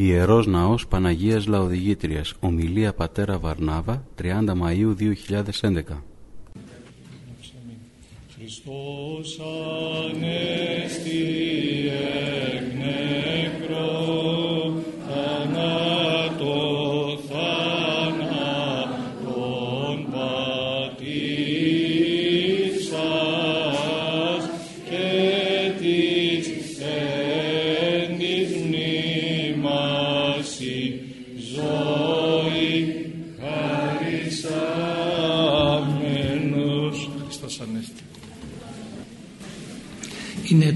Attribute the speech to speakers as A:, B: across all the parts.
A: Ιερός Ναός Παναγίας Λαοδηγήτριας. Ομιλία Πατέρα Βαρνάβα 30 Μαΐου 2011 Χριστός Ανέστη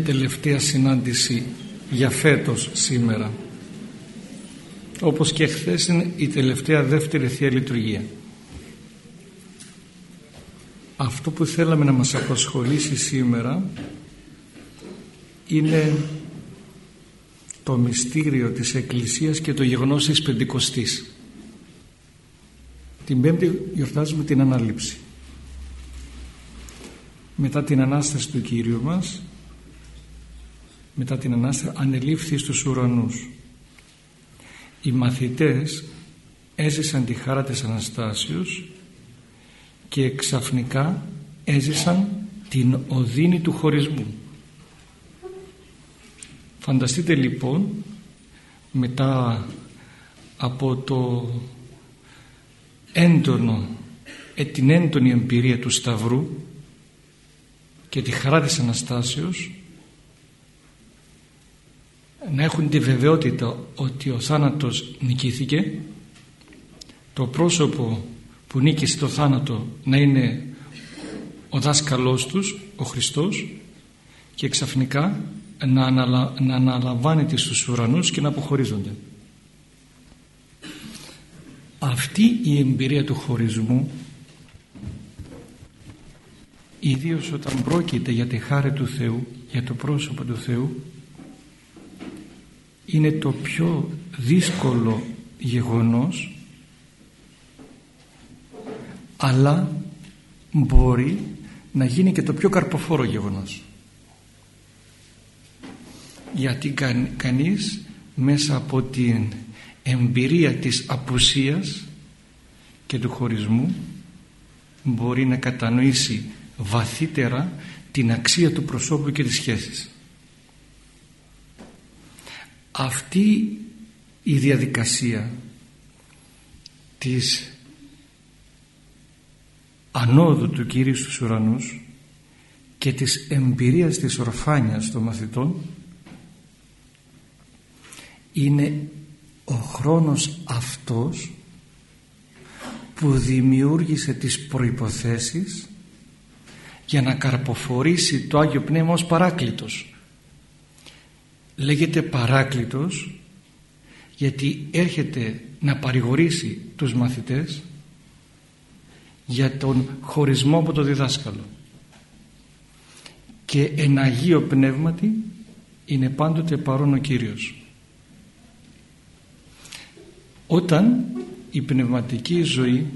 B: τελευταία συνάντηση για φέτος σήμερα. Όπως και χθες είναι η τελευταία δεύτερη Θεία Λειτουργία. Αυτό που θέλαμε να μας απασχολήσει σήμερα είναι το μυστήριο της Εκκλησίας και το γεγονός της Πεντηκοστής. Την Πέμπτη γιορτάζουμε την Ανάληψη. Μετά την Ανάσταση του Κύριου μας μετά την Ανάσταση ανελήφθη στους ουρανούς. Οι μαθητές έζησαν τη χάρα της Αναστάσεως και ξαφνικά έζησαν την οδύνη του χωρισμού. Φανταστείτε λοιπόν μετά από το έντονο ε, την έντονη εμπειρία του Σταυρού και τη χαρά της Αναστάσεως να έχουν τη βεβαιότητα ότι ο θάνατος νικήθηκε το πρόσωπο που νίκησε το θάνατο να είναι ο δάσκαλός τους, ο Χριστός και ξαφνικά να, αναλα... να αναλαμβάνεται στους ουρανούς και να αποχωρίζονται. Αυτή η εμπειρία του χωρισμού ιδίως όταν πρόκειται για τη χάρη του Θεού, για το πρόσωπο του Θεού είναι το πιο δύσκολο γεγονός αλλά μπορεί να γίνει και το πιο καρποφόρο γεγονός. Γιατί κα, κανείς μέσα από την εμπειρία της απουσίας και του χωρισμού μπορεί να κατανοήσει βαθύτερα την αξία του προσώπου και της σχέσης αυτή η διαδικασία της ανόδου του Κύριου στους ουρανούς και της εμπειρίας της ορφάνιας των μαθητών είναι ο χρόνος αυτός που δημιούργησε τις προϋποθέσεις για να καρποφορήσει το Άγιο Πνεύμα ως παράκλητος λέγεται παράκλητος γιατί έρχεται να παρηγορήσει τους μαθητές για τον χωρισμό από το διδάσκαλο. Και εν Αγίο Πνεύματι είναι πάντοτε παρόν ο Κύριος. Όταν η πνευματική ζωή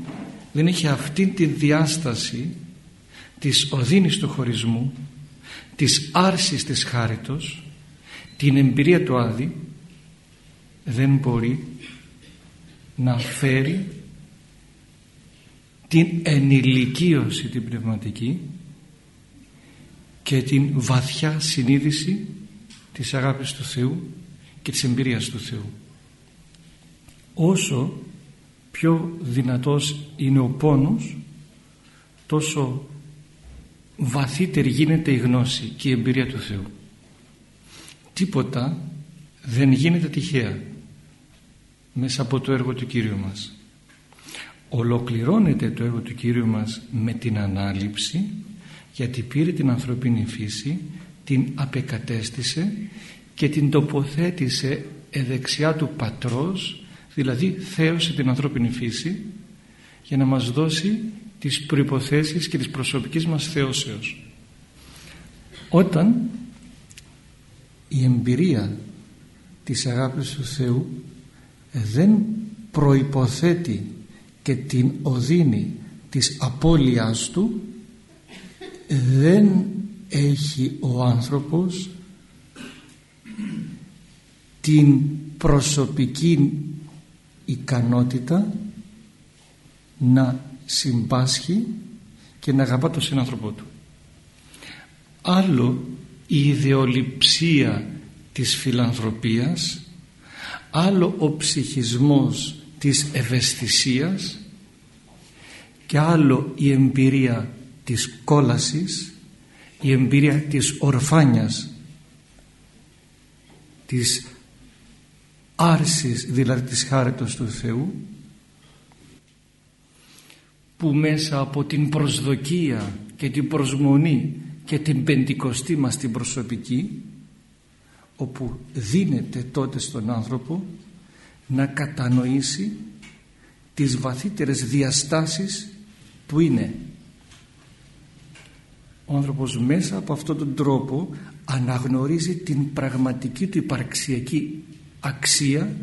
B: δεν έχει αυτή τη διάσταση της οδύνης του χωρισμού της άρσης της χάριτος την εμπειρία του Άδη δεν μπορεί να φέρει την ενηλικίωση την πνευματική και την βαθιά συνείδηση της αγάπης του Θεού και της εμπειρίας του Θεού. Όσο πιο δυνατός είναι ο πόνος τόσο βαθύτερη γίνεται η γνώση και η εμπειρία του Θεού τίποτα δεν γίνεται τυχαία μέσα από το έργο του Κύριου μας. Ολοκληρώνεται το έργο του Κύριου μας με την ανάληψη γιατί πήρε την ανθρωπίνη φύση την απεκατέστησε και την τοποθέτησε εδεξιά του πατρός δηλαδή θέωσε την ανθρώπινη φύση για να μας δώσει τις προϋποθέσεις και τις προσωπικής μας θεώσεως. Όταν η εμπειρία της αγάπης του Θεού δεν προϋποθέτει και την οδύνη της απώλειάς του δεν έχει ο άνθρωπος την προσωπική ικανότητα να συμπάσχει και να αγαπά τον συνάνθρωπό του. Άλλο η ιδεολειψία της φιλανθρωπίας, άλλο ο ψυχισμός της ευαισθησίας και άλλο η εμπειρία της κόλασης, η εμπειρία της ορφάνιας, της άρσης δηλαδή της χάριτος του Θεού που μέσα από την προσδοκία και την προσμονή και την πεντηκοστή μας την προσωπική όπου δίνεται τότε στον άνθρωπο να κατανοήσει τις βαθύτερες διαστάσεις που είναι. Ο άνθρωπος μέσα από αυτόν τον τρόπο αναγνωρίζει την πραγματική του υπαρξιακή αξία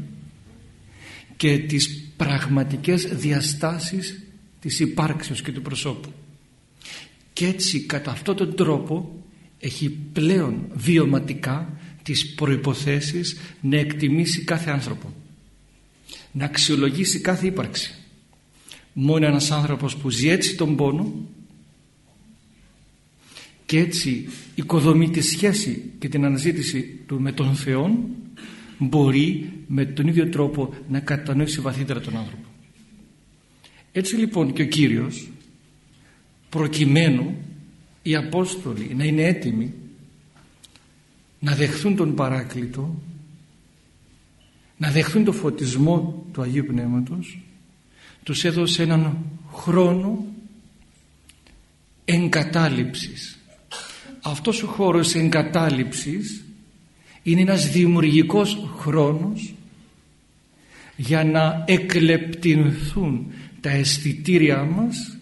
B: και τις πραγματικές διαστάσεις της υπάρξεως και του προσώπου και έτσι κατά αυτόν τον τρόπο έχει πλέον βιωματικά τις προϋποθέσεις να εκτιμήσει κάθε άνθρωπο. Να αξιολογήσει κάθε ύπαρξη. Μόνο ένας άνθρωπος που ζει έτσι τον πόνο και έτσι οικοδομεί τη σχέση και την αναζήτηση του με τον Θεό μπορεί με τον ίδιο τρόπο να κατανοήσει βαθύτερα τον άνθρωπο. Έτσι λοιπόν και ο Κύριος προκειμένου οι Απόστολοι να είναι έτοιμοι να δεχθούν τον Παράκλητο να δεχθούν το φωτισμό του Αγίου Πνεύματος τους έδωσε έναν χρόνο εγκατάλειψης. Αυτός ο χώρος εγκατάλειψης είναι ένας δημιουργικός χρόνος για να εκλεπτυνθούν τα αισθητήριά μας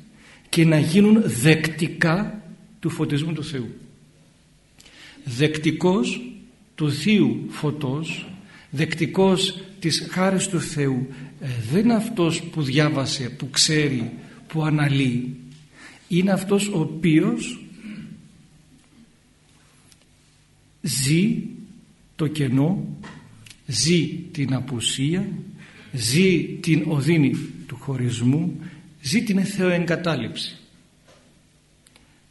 B: και να γίνουν δεκτικά του φωτισμού του Θεού. Δεκτικός του Θείου φωτός δεκτικός της χάρης του Θεού ε, δεν είναι αυτός που διάβασε, που ξέρει, που αναλύει. Είναι αυτός ο οποίος ζει το κενό ζει την απουσία ζει την οδύνη του χωρισμού ζει την θεοεγκατάλειψη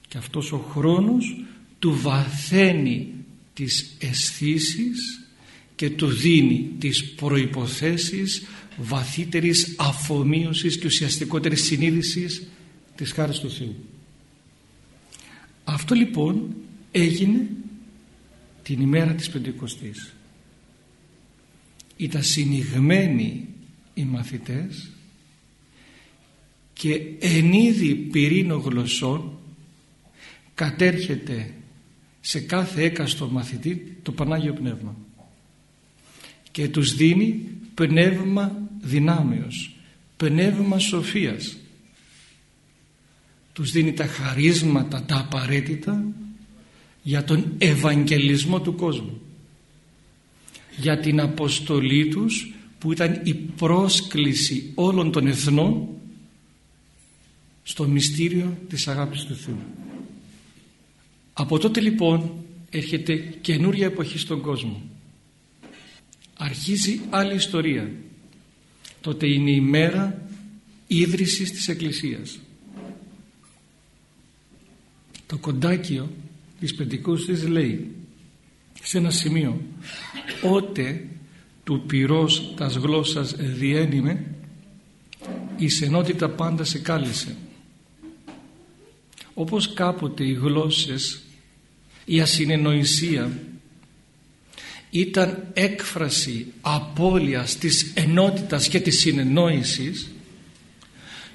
B: και αυτός ο χρόνος του βαθαίνει τις αισθήσεις και του δίνει τις προϋποθέσεις βαθύτερης αφομοίωσης και ουσιαστικότερης συνείδησης της χάρης του Θεού. Αυτό λοιπόν έγινε την ημέρα της Πεντηκοστής. Ήταν συνηγμένοι οι μαθητές και εν είδη πυρήνο γλωσσών κατέρχεται σε κάθε έκαστο μαθητή το Πανάγιο Πνεύμα και τους δίνει πνεύμα δυνάμεως, πνεύμα σοφίας. Τους δίνει τα χαρίσματα, τα απαραίτητα για τον ευαγγελισμό του κόσμου. Για την αποστολή τους που ήταν η πρόσκληση όλων των εθνών στο μυστήριο της αγάπης του Θεού. Από τότε λοιπόν έρχεται καινούρια εποχή στον κόσμο. Αρχίζει άλλη ιστορία. Τότε είναι η μέρα ίδρυσης της Εκκλησίας. Το κοντάκιο της Πεντηκόστης λέει σε ένα σημείο «Ότε του πυρός τας γλώσσας διένυμε η σενότητα πάντα σε κάλεσε». Όπως κάποτε οι γλώσσες η ασυνεννοησία ήταν έκφραση απώλειας της ενότητας και της συνεννόησης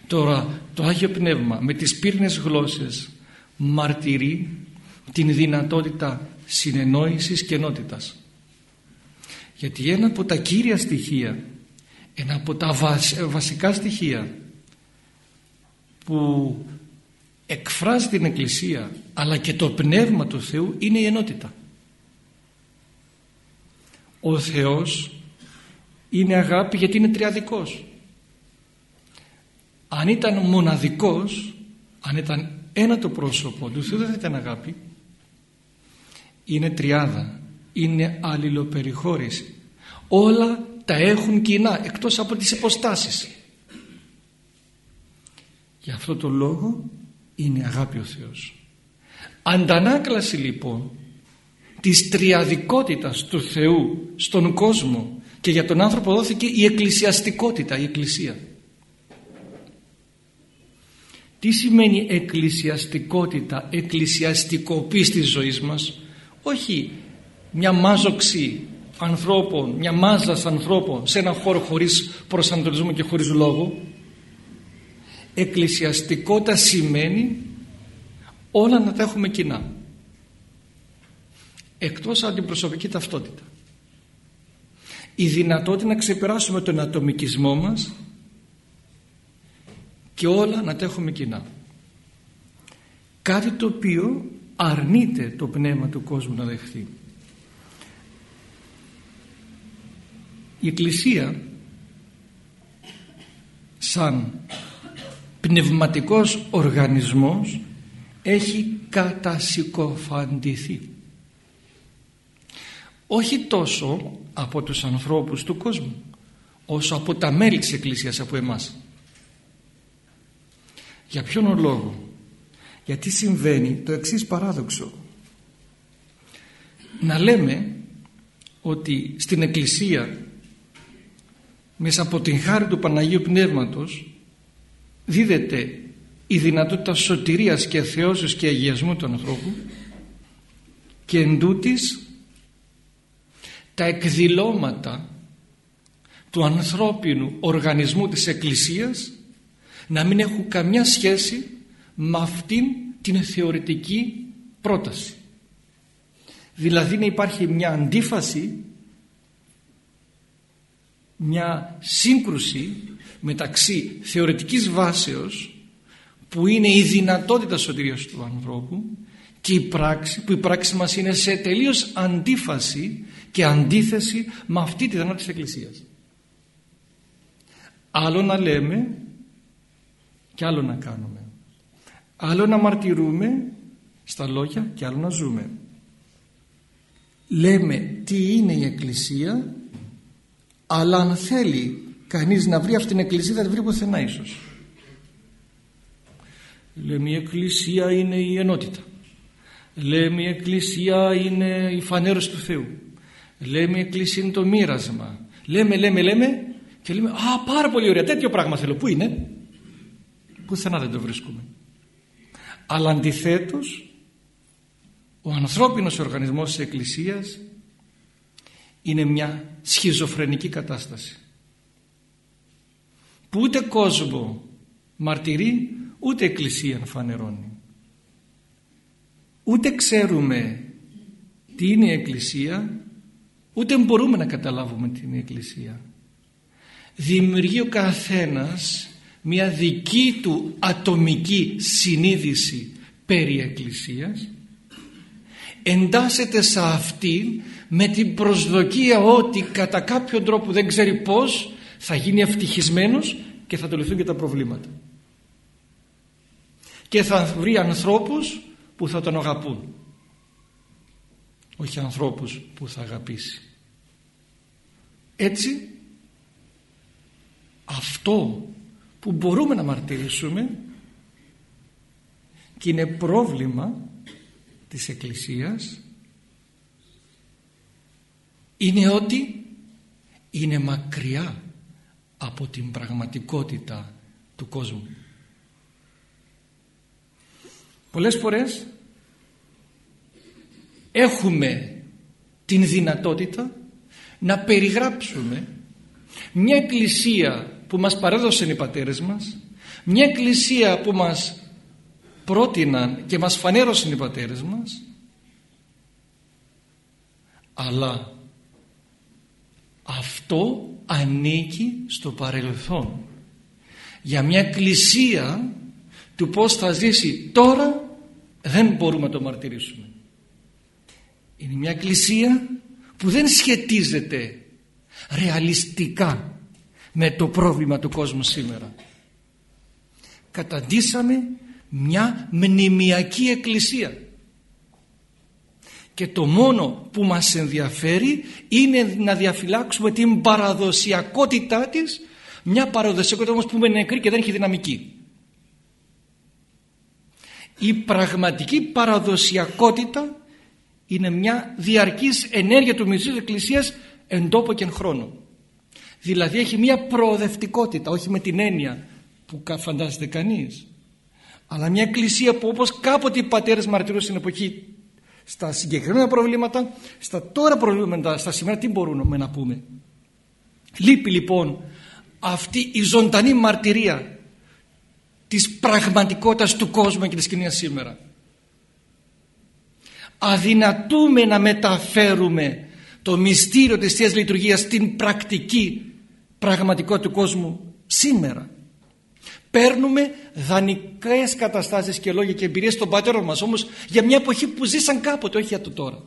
B: τώρα το Άγιο Πνεύμα με τις πύρνες γλώσσες μαρτυρεί την δυνατότητα συνεννόησης και ενότητας. Γιατί ένα από τα κύρια στοιχεία ένα από τα βασικά στοιχεία που εκφράζει την Εκκλησία αλλά και το Πνεύμα του Θεού είναι η ενότητα. Ο Θεός είναι αγάπη γιατί είναι τριαδικός. Αν ήταν μοναδικός, αν ήταν ένα το πρόσωπο του Θεού δεν θα ήταν αγάπη. Είναι τριάδα, είναι αλληλοπεριχώρηση. όλα τα έχουν κοινά εκτός από τις υποστάσεις Γι' αυτό το λόγο είναι αγάπη ο Θεός. Αντανάκλαση λοιπόν της τριαδικότητας του Θεού στον κόσμο και για τον άνθρωπο δόθηκε η εκκλησιαστικότητα, η εκκλησία. Τι σημαίνει εκκλησιαστικότητα, εκκλησιαστικοποίηση της ζωής μας; Όχι μια μάζοξη ανθρώπων, μια μάζας ανθρώπων σε ένα χώρο χωρίς προσανατολισμό και χωρίς λόγο εκκλησιαστικότητα σημαίνει όλα να τα έχουμε κοινά. Εκτός από την προσωπική ταυτότητα. Η δυνατότητα να ξεπεράσουμε τον ατομικισμό μας και όλα να τα έχουμε κοινά. Κάτι το οποίο αρνείται το πνεύμα του κόσμου να δεχθεί. Η Εκκλησία σαν πνευματικός οργανισμός έχει κατασυκοφαντηθεί. Όχι τόσο από τους ανθρώπους του κόσμου όσο από τα μέλη της Εκκλησίας από εμάς. Για ποιον λόγο; Γιατί συμβαίνει το εξής παράδοξο. Να λέμε ότι στην Εκκλησία μέσα από την χάρη του Παναγίου Πνεύματος δίδεται η δυνατότητα σωτηρίας και θεώσεως και αγιασμού του ανθρώπου και εν τα εκδηλώματα του ανθρώπινου οργανισμού της Εκκλησίας να μην έχουν καμιά σχέση με αυτήν την θεωρητική πρόταση. Δηλαδή να υπάρχει μια αντίφαση, μια σύγκρουση μεταξύ θεωρητικής βάσεως που είναι η δυνατότητα σωτηρίας του ανθρώπου και η πράξη, που η πράξη μας είναι σε τελείως αντίφαση και αντίθεση με αυτή τη δυνατότητα της Εκκλησίας. Άλλο να λέμε και άλλο να κάνουμε. Άλλο να μαρτυρούμε στα λόγια και άλλο να ζούμε. Λέμε τι είναι η Εκκλησία αλλά αν θέλει κανείς να βρει αυτήν την εκκλησία θα την βρει πουθενά ίσως. Λέμε η εκκλησία είναι η ενότητα λέμε η εκκλησία είναι η φανέρωση του Θεού λέμε η εκκλησία είναι το μοίρασμα λέμε λέμε λέμε και λέμε α πάρα πολύ ωραία τέτοιο πράγμα θέλω πού είναι; Πουθενά δεν το βρίσκουμε. Αλλά αντιθέτως ο ανθρώπινος οργανισμός της εκκλησίας είναι μια σχιζοφρενική κατάσταση που ούτε κόσμο μαρτυρεί ούτε εκκλησία φανερώνει ούτε ξέρουμε τι είναι η εκκλησία ούτε μπορούμε να καταλάβουμε τι είναι η εκκλησία. Δημιουργεί ο καθένας μια δική του ατομική συνείδηση περί εκκλησίας εντάσσεται σε αυτή με την προσδοκία ότι κατά κάποιον τρόπο δεν ξέρει πως θα γίνει ευτυχισμένος και θα του λυθούν και τα προβλήματα. Και θα βρει ανθρώπους που θα τον αγαπούν. Όχι ανθρώπους που θα αγαπήσει. Έτσι αυτό που μπορούμε να μαρτυρήσουμε και είναι πρόβλημα της Εκκλησίας είναι ότι είναι μακριά από την πραγματικότητα του κόσμου. Πολλές φορές έχουμε την δυνατότητα να περιγράψουμε μια εκκλησία που μας παρέδωσαν οι πατέρες μας μια εκκλησία που μας πρότειναν και μας φανέρωσαν οι πατέρες μας αλλά αυτό ανήκει στο παρελθόν. Για μια εκκλησία του πως θα ζήσει τώρα δεν μπορούμε να το μαρτυρήσουμε. Είναι μια εκκλησία που δεν σχετίζεται ρεαλιστικά με το πρόβλημα του κόσμου σήμερα. Καταντήσαμε μια μνημιακή εκκλησία και το μόνο που μας ενδιαφέρει είναι να διαφυλάξουμε την παραδοσιακότητά της. Μια παραδοσιακότητα όμως που είναι νεκρή και δεν έχει δυναμική. Η πραγματική παραδοσιακότητα είναι μια διαρκής ενέργεια του μυστικού της Εκκλησίας εν τόπο και εν χρόνο. Δηλαδή έχει μια προοδευτικότητα όχι με την έννοια που φαντάζεται κανείς αλλά μια εκκλησία που όπως κάποτε οι πατέρες μαρτυρούν στην εποχή στα συγκεκριμένα προβλήματα στα τώρα προβλήματα στα σήμερα τι μπορούμε να πούμε. Λείπει λοιπόν αυτή η ζωντανή μαρτυρία της πραγματικότητας του κόσμου και της κοινωνίας σήμερα. Αδυνατούμε να μεταφέρουμε το μυστήριο της Θείας Λειτουργίας στην πρακτική πραγματικότητα του κόσμου σήμερα παίρνουμε δανεικές καταστάσεις και λόγια και εμπειρίες των πατέρων μας. Όμως για μια εποχή που ζήσαν κάποτε όχι για το τώρα.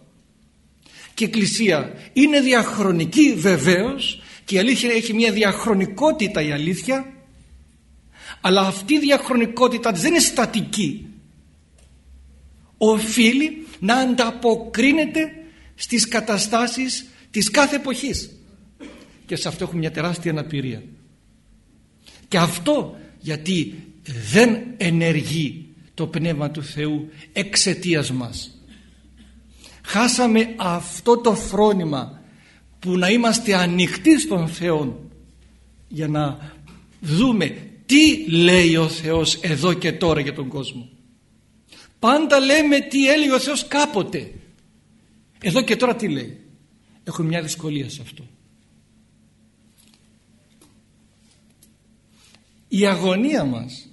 B: Και η Εκκλησία είναι διαχρονική βεβαίως και η αλήθεια έχει μια διαχρονικότητα η αλήθεια αλλά αυτή η διαχρονικότητα δεν είναι στατική. Οφείλει να ανταποκρίνεται στις καταστάσεις της κάθε εποχής. Και σε αυτό έχουμε μια τεράστια αναπηρία. Και αυτό γιατί δεν ενεργεί το Πνεύμα του Θεού εξαιτίας μας. Χάσαμε αυτό το φρόνημα που να είμαστε ανοιχτοί στον Θεό για να δούμε τι λέει ο Θεός εδώ και τώρα για τον κόσμο. Πάντα λέμε τι έλεγε ο Θεός κάποτε. Εδώ και τώρα τι λέει. Έχω μια δυσκολία σε αυτό η αγωνία μας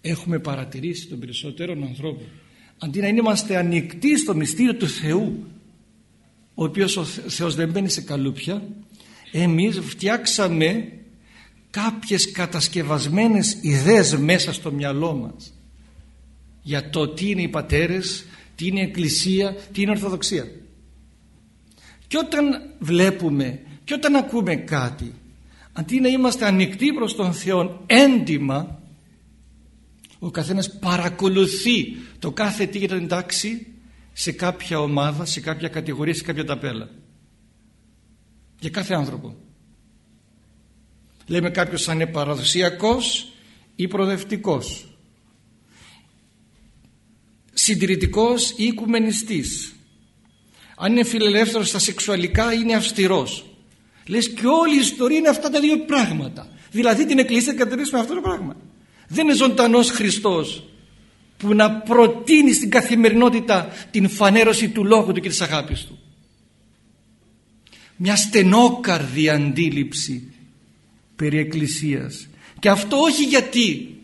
B: έχουμε παρατηρήσει των περισσότερων ανθρώπων αντί να είμαστε ανοιχτοί στο μυστήριο του Θεού ο οποίος ο Θεός δεν μπαίνει σε καλούπια εμείς φτιάξαμε κάποιες κατασκευασμένες ιδέες μέσα στο μυαλό μας για το τι είναι οι πατέρες, τι είναι η εκκλησία, τι είναι η ορθοδοξία. Και όταν βλέπουμε και όταν ακούμε κάτι αντί να είμαστε ανοιχτοί προς τον Θεό έντιμα ο καθένας παρακολουθεί το κάθε τι γίνεται εντάξει σε κάποια ομάδα, σε κάποια κατηγορία, σε κάποια ταπέλα. Για κάθε άνθρωπο. Λέμε κάποιος αν είναι παραδοσιακός ή προοδευτικός. Συντηρητικός ή οικουμενιστής. Αν είναι φιλελεύθερος στα σεξουαλικά είναι αυστηρός λες και όλη η ιστορία είναι αυτά τα δύο πράγματα. Δηλαδή την εκκλησία κατερρήσουμε αυτό το πράγμα. Δεν είναι ζωντανός Χριστός που να προτείνει στην καθημερινότητα την φανέρωση του λόγου του και της αγάπης του. Μια στενόκαρδη αντίληψη περί εκκλησίας. Και αυτό όχι γιατί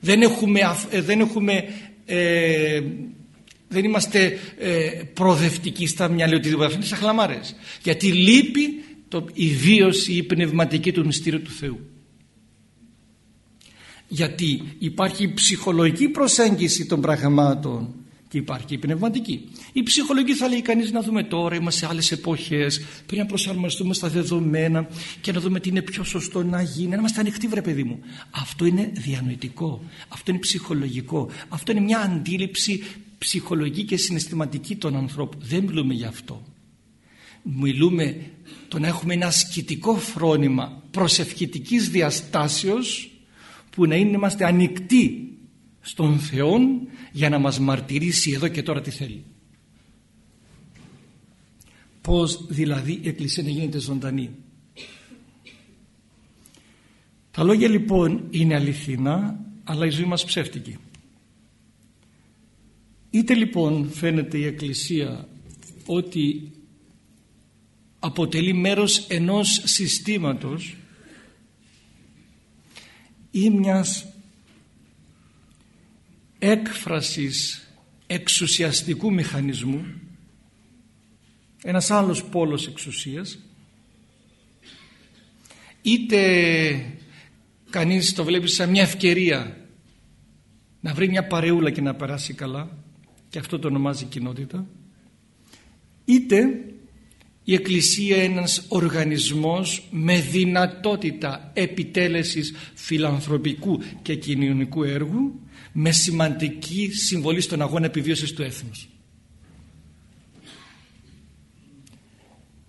B: δεν έχουμε, ε, δεν έχουμε ε, δεν είμαστε ε, προοδευτικοί στα μυαλιά οτιδήποτε. Αυτό είναι σαν χλαμάρες. Γιατί λείπει το, η βίωση η πνευματική του μυστήριου του Θεού γιατί υπάρχει ψυχολογική προσέγγιση των πραγμάτων και υπάρχει η πνευματική. Η ψυχολογική θα λέει κανείς να δούμε τώρα, είμαστε σε άλλες εποχές, πρέπει να προσαρμοστούμε στα δεδομένα και να δούμε τι είναι πιο σωστό να γίνει. Να είμαστε ανοιχτοί βρε παιδί μου. Αυτό είναι διανοητικό, αυτό είναι ψυχολογικό, αυτό είναι μια αντίληψη ψυχολογική και συναισθηματική των ανθρώπων. Δεν μιλούμε γι' αυτό. Μιλούμε το να έχουμε ένα ασκητικό φρόνημα προσευχητικής διαστάσεως που να είμαστε ανοιχτοί στον Θεό για να μας μαρτυρήσει εδώ και τώρα τι θέλει. Πώς δηλαδή η Εκκλησία να γίνεται ζωντανή. Τα λόγια λοιπόν είναι αληθινά αλλά η ζωή μας ψεύτικη. Είτε λοιπόν φαίνεται η Εκκλησία ότι αποτελεί μέρος ενός συστήματος ή μιας έκφρασης εξουσιαστικού μηχανισμού ένας άλλος πόλος εξουσίας είτε κανείς το βλέπει σαν μια ευκαιρία να βρει μια παρεούλα και να περάσει καλά και αυτό το ονομάζει κοινότητα είτε η Εκκλησία ένας οργανισμός με δυνατότητα επιτέλεσης φιλανθρωπικού και κοινωνικού έργου με σημαντική συμβολή στον αγώνα επιβίωσης του έθνους.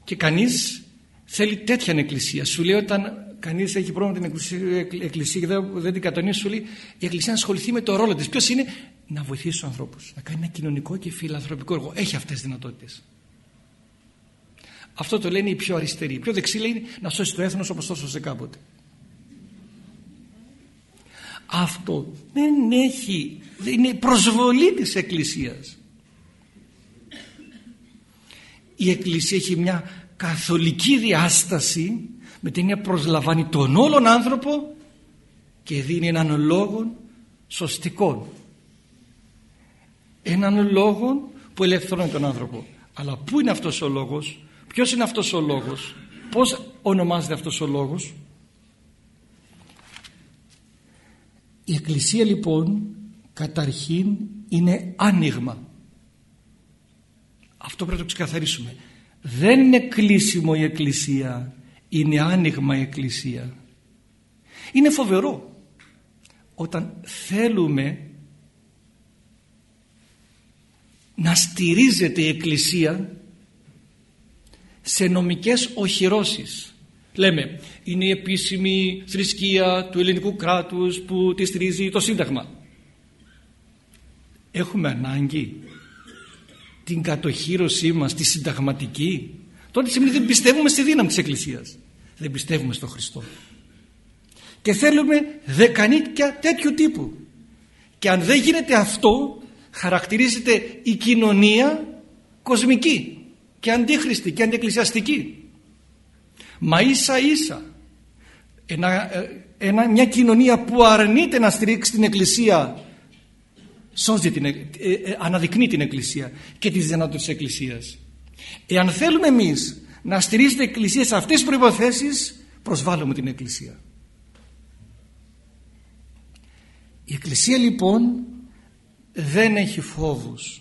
B: Και κανείς θέλει τέτοια εκκλησία. Σου λέει όταν κανείς έχει πρόβλημα την εκκλησία, και δεν, την κατονίζει, σου λέει η εκκλησία να ασχοληθεί με το ρόλο της. Ποιος είναι, να βοηθήσει τους ανθρώπους, να κάνει ένα κοινωνικό και φιλανθρωπικό έργο. Έχει αυτές τις δυνατότητες. Αυτό το λένε οι πιο αριστεροί. Οι πιο δεξί λέει να σώσει το έθνος όπως το σώσε κάποτε. Αυτό δεν έχει, είναι προσβολή της Εκκλησίας. Η Εκκλησία έχει μια καθολική διάσταση με την έννοια προσλαμβάνει τον όλον άνθρωπο και δίνει έναν λόγο σωστικό. Έναν λόγο που ελευθερώνει τον άνθρωπο. Αλλά πού είναι αυτός ο λόγος, ποιος είναι αυτός ο λόγος, πώς ονομάζεται αυτός ο λόγος; Η Εκκλησία λοιπόν καταρχήν είναι άνοιγμα. Αυτό πρέπει να το ξεκαθαρίσουμε. Δεν είναι κλείσιμο η Εκκλησία, είναι άνοιγμα η Εκκλησία. Είναι φοβερό όταν θέλουμε να στηρίζεται η Εκκλησία σε νομικές οχυρώσεις. Λέμε, είναι η επίσημη θρησκεία του ελληνικού κράτους που τη στηρίζει το Σύνταγμα. Έχουμε ανάγκη την κατοχήρωσή μας, τη συνταγματική. Τότε σημαίνει δεν πιστεύουμε στη δύναμη της Εκκλησίας. Δεν πιστεύουμε στον Χριστό. Και θέλουμε δεκανίκια τέτοιου τύπου. Και αν δεν γίνεται αυτό, χαρακτηρίζεται η κοινωνία κοσμική και αντίχριστη και αντιεκκλησιαστική. Μα ίσα ίσα ένα, ε, ένα, μια κοινωνία που αρνείται να στηρίξει την Εκκλησία σώζει την, ε, ε, αναδεικνύει την Εκκλησία και τις δυνατότητες της Εκκλησίας. Εάν θέλουμε εμείς να στηρίζεται η Εκκλησία σε αυτές τις προϋποθέσεις προσβάλλουμε την Εκκλησία. Η Εκκλησία λοιπόν δεν έχει φόβους.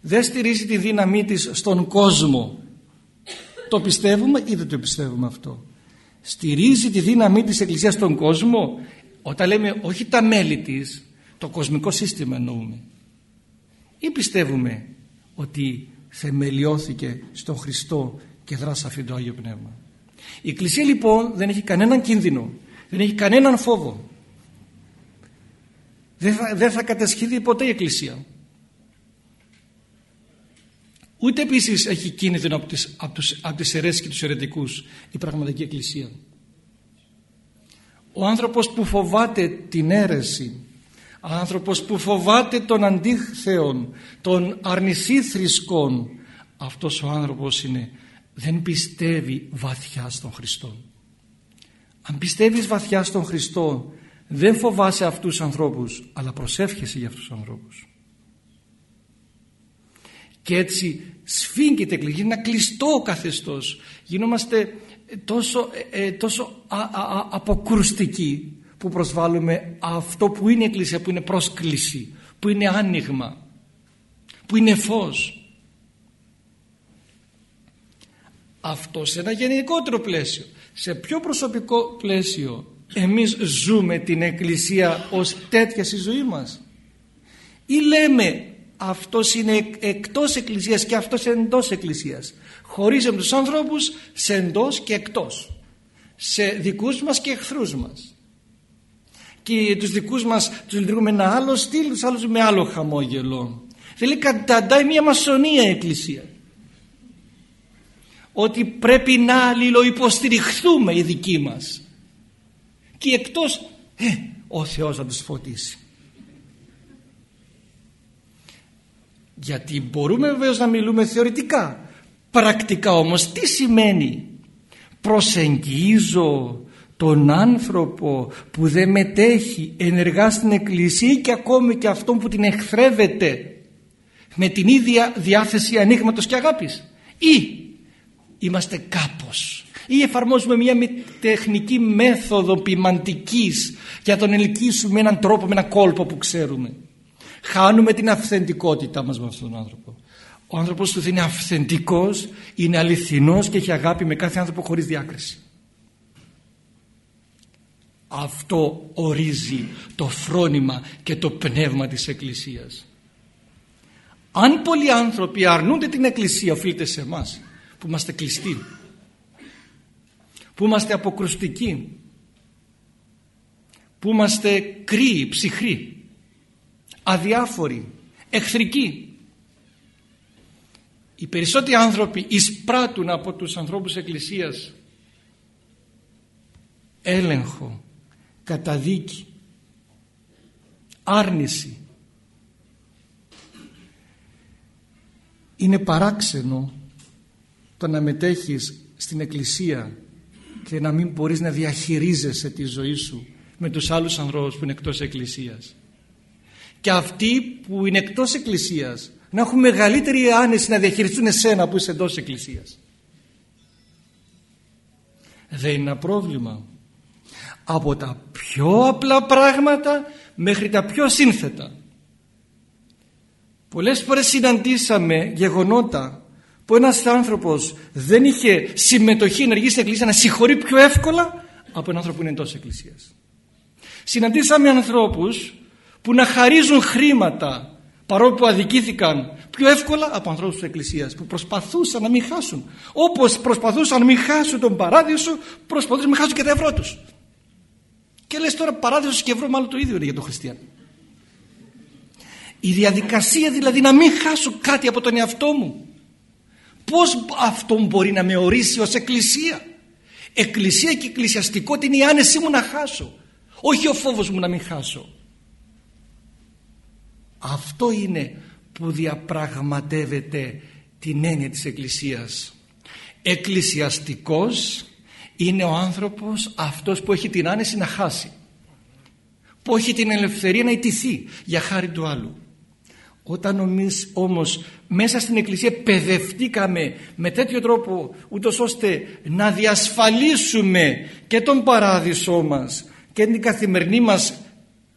B: Δεν στηρίζει τη δύναμή της στον κόσμο. Το πιστεύουμε ή δεν το πιστεύουμε αυτό; Στηρίζει τη δύναμή της Εκκλησίας στον κόσμο; Όταν λέμε όχι τα μέλη της το κοσμικό σύστημα εννοούμε ή πιστεύουμε ότι θεμελιώθηκε στον Χριστό και δράσει το Άγιο Πνεύμα; Η Εκκλησία λοιπόν δεν έχει κανέναν κίνδυνο δεν έχει κανέναν φόβο δεν θα, δεν θα κατασχεθεί ποτέ η Εκκλησία ούτε επίσης έχει κίνδυνο από τις, από τους, από τις αιρέσεις και τους αιρετικούς η πραγματική Εκκλησία. Ο άνθρωπος που φοβάται την αίρεση άνθρωπος που φοβάται τον αντίθεον τον αρνησίθρισκον αυτός ο άνθρωπος είναι δεν πιστεύει βαθιά στον Χριστό. Αν πιστεύεις βαθιά στον Χριστό δεν φοβάσαι αυτούς τους ανθρώπους αλλά προσεύχεσαι για αυτούς τους ανθρώπους και έτσι σφίγγεται γίνει ένα κλειστό καθεστώς γινόμαστε τόσο, ε, ε τόσο α, α, αποκρουστικοί που προσβάλλουμε αυτό που είναι εκκλησία, που είναι πρόσκληση, που είναι άνοιγμα, που είναι φως. Αυτό σε ένα γενικότερο πλαίσιο. Σε πιο προσωπικό πλαίσιο εμείς ζούμε την εκκλησία ως τέτοια στη ζωή μας. Ή λέμε αυτός είναι εκτός εκκλησίας και αυτός εντός εκκλησίας. Χωρίζουμε τους ανθρώπους σε εντός και εκτός. Σε δικούς μας και εχθρούς μας και τους δικούς μας τους λειτουργούμε ένα άλλο στυλ, τους άλλους με άλλο χαμόγελο. Δηλαδή καταντάει μια μασονία η Εκκλησία. Ότι πρέπει να αλληλοϊποστηριχθούμε οι δικοί μας. Και εκτός, ε, ο Θεός θα τους φωτίσει. Γιατί μπορούμε βεβαίως να μιλούμε θεωρητικά. Πρακτικά όμως τι σημαίνει; Προσεγγίζω τον άνθρωπο που δεν μετέχει ενεργά στην Εκκλησία και ακόμη και αυτόν που την εχθρεύεται με την ίδια διάθεση ανοίγματος και αγάπης. Ή είμαστε κάπως. Ή εφαρμόζουμε μια τεχνική μέθοδο ποιμαντικής για τον ελκύσουμε με έναν τρόπο, με έναν κόλπο που ξέρουμε χάνουμε την αυθεντικότητά μας με αυτόν τον άνθρωπο. Ο άνθρωπος που είναι αυθεντικός είναι αληθινός και έχει αγάπη με κάθε άνθρωπο χωρίς διάκριση. Αυτό ορίζει το φρόνημα και το πνεύμα της Εκκλησίας. Αν πολλοί άνθρωποι αρνούνται την Εκκλησία οφείλεται σε εμάς που είμαστε κλειστοί που είμαστε αποκρουστικοί που είμαστε κρύοι, ψυχροί αδιάφοροι, εχθρικοί οι περισσότεροι άνθρωποι εισπράττουν από τους ανθρώπους εκκλησίας έλεγχο, καταδίκη, άρνηση. Είναι παράξενο το να μετέχεις στην εκκλησία και να μην μπορείς να διαχειρίζεσαι τη ζωή σου με τους άλλους ανθρώπους που είναι εκτός εκκλησίας. Και αυτοί που είναι εκτός εκκλησίας να έχουν μεγαλύτερη άνεση να διαχειριστούν εσένα που είσαι εντός εκκλησίας. Δεν είναι ένα πρόβλημα. Από τα πιο απλά πράγματα μέχρι τα πιο σύνθετα. Πολλές φορές συναντήσαμε γεγονότα που ένας άνθρωπος δεν είχε συμμετοχή ενεργή στην εκκλησία να συγχωρεί πιο εύκολα από έναν άνθρωπο που είναι εντός εκκλησίας. Συναντήσαμε ανθρώπους που να χαρίζουν χρήματα παρόλο που αδικήθηκαν πιο εύκολα από ανθρώπους της Εκκλησίας που προσπαθούσαν να μην χάσουν. Όπως προσπαθούσαν να μην χάσουν τον παράδεισο προσπαθούσαν να μην χάσουν και τα ευρώ τους. Και λες τώρα παράδεισος και ευρώ μάλλον το ίδιο είναι για τον χριστιανό. Η διαδικασία δηλαδή να μην χάσω κάτι από τον εαυτό μου πως αυτό μπορεί να με ορίσει ως εκκλησία; Εκκλησία και εκκλησιαστικότητα είναι η άνεσή μου να χάσω όχι ο φόβος μου να μην χάσω αυτό είναι που διαπραγματεύεται την έννοια της Εκκλησίας. Εκκλησιαστικός είναι ο άνθρωπος αυτός που έχει την άνεση να χάσει. Που έχει την ελευθερία να ιτηθεί για χάρη του άλλου. Όταν εμείς όμως μέσα στην Εκκλησία παιδευτήκαμε με τέτοιο τρόπο ούτως ώστε να διασφαλίσουμε και τον παράδεισό μας και την καθημερινή μας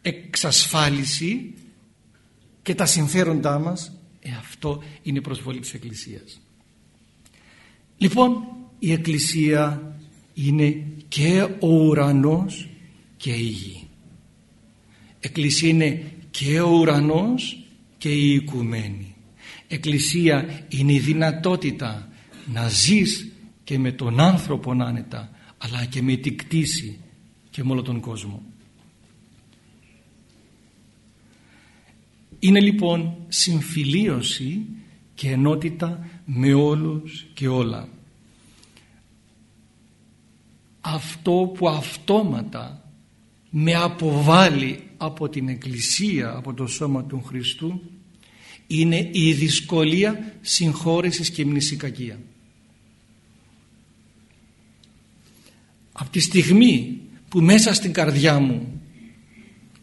B: εξασφάλιση και τα συμφέροντά μας ε, αυτό είναι η προσβολή της Εκκλησίας. Λοιπόν η Εκκλησία είναι και ο ουρανός και η γη. Εκκλησία είναι και ο ουρανός και η οικουμένη. Εκκλησία είναι η δυνατότητα να ζεις και με τον άνθρωπο άνετα αλλά και με την κτήση και με όλο τον κόσμο Είναι λοιπόν συμφιλίωση και ενότητα με όλους και όλα. Αυτό που αυτόματα με αποβάλλει από την Εκκλησία, από το σώμα του Χριστού είναι η δυσκολία συγχώρεσης και μνησικακία. Από τη στιγμή που μέσα στην καρδιά μου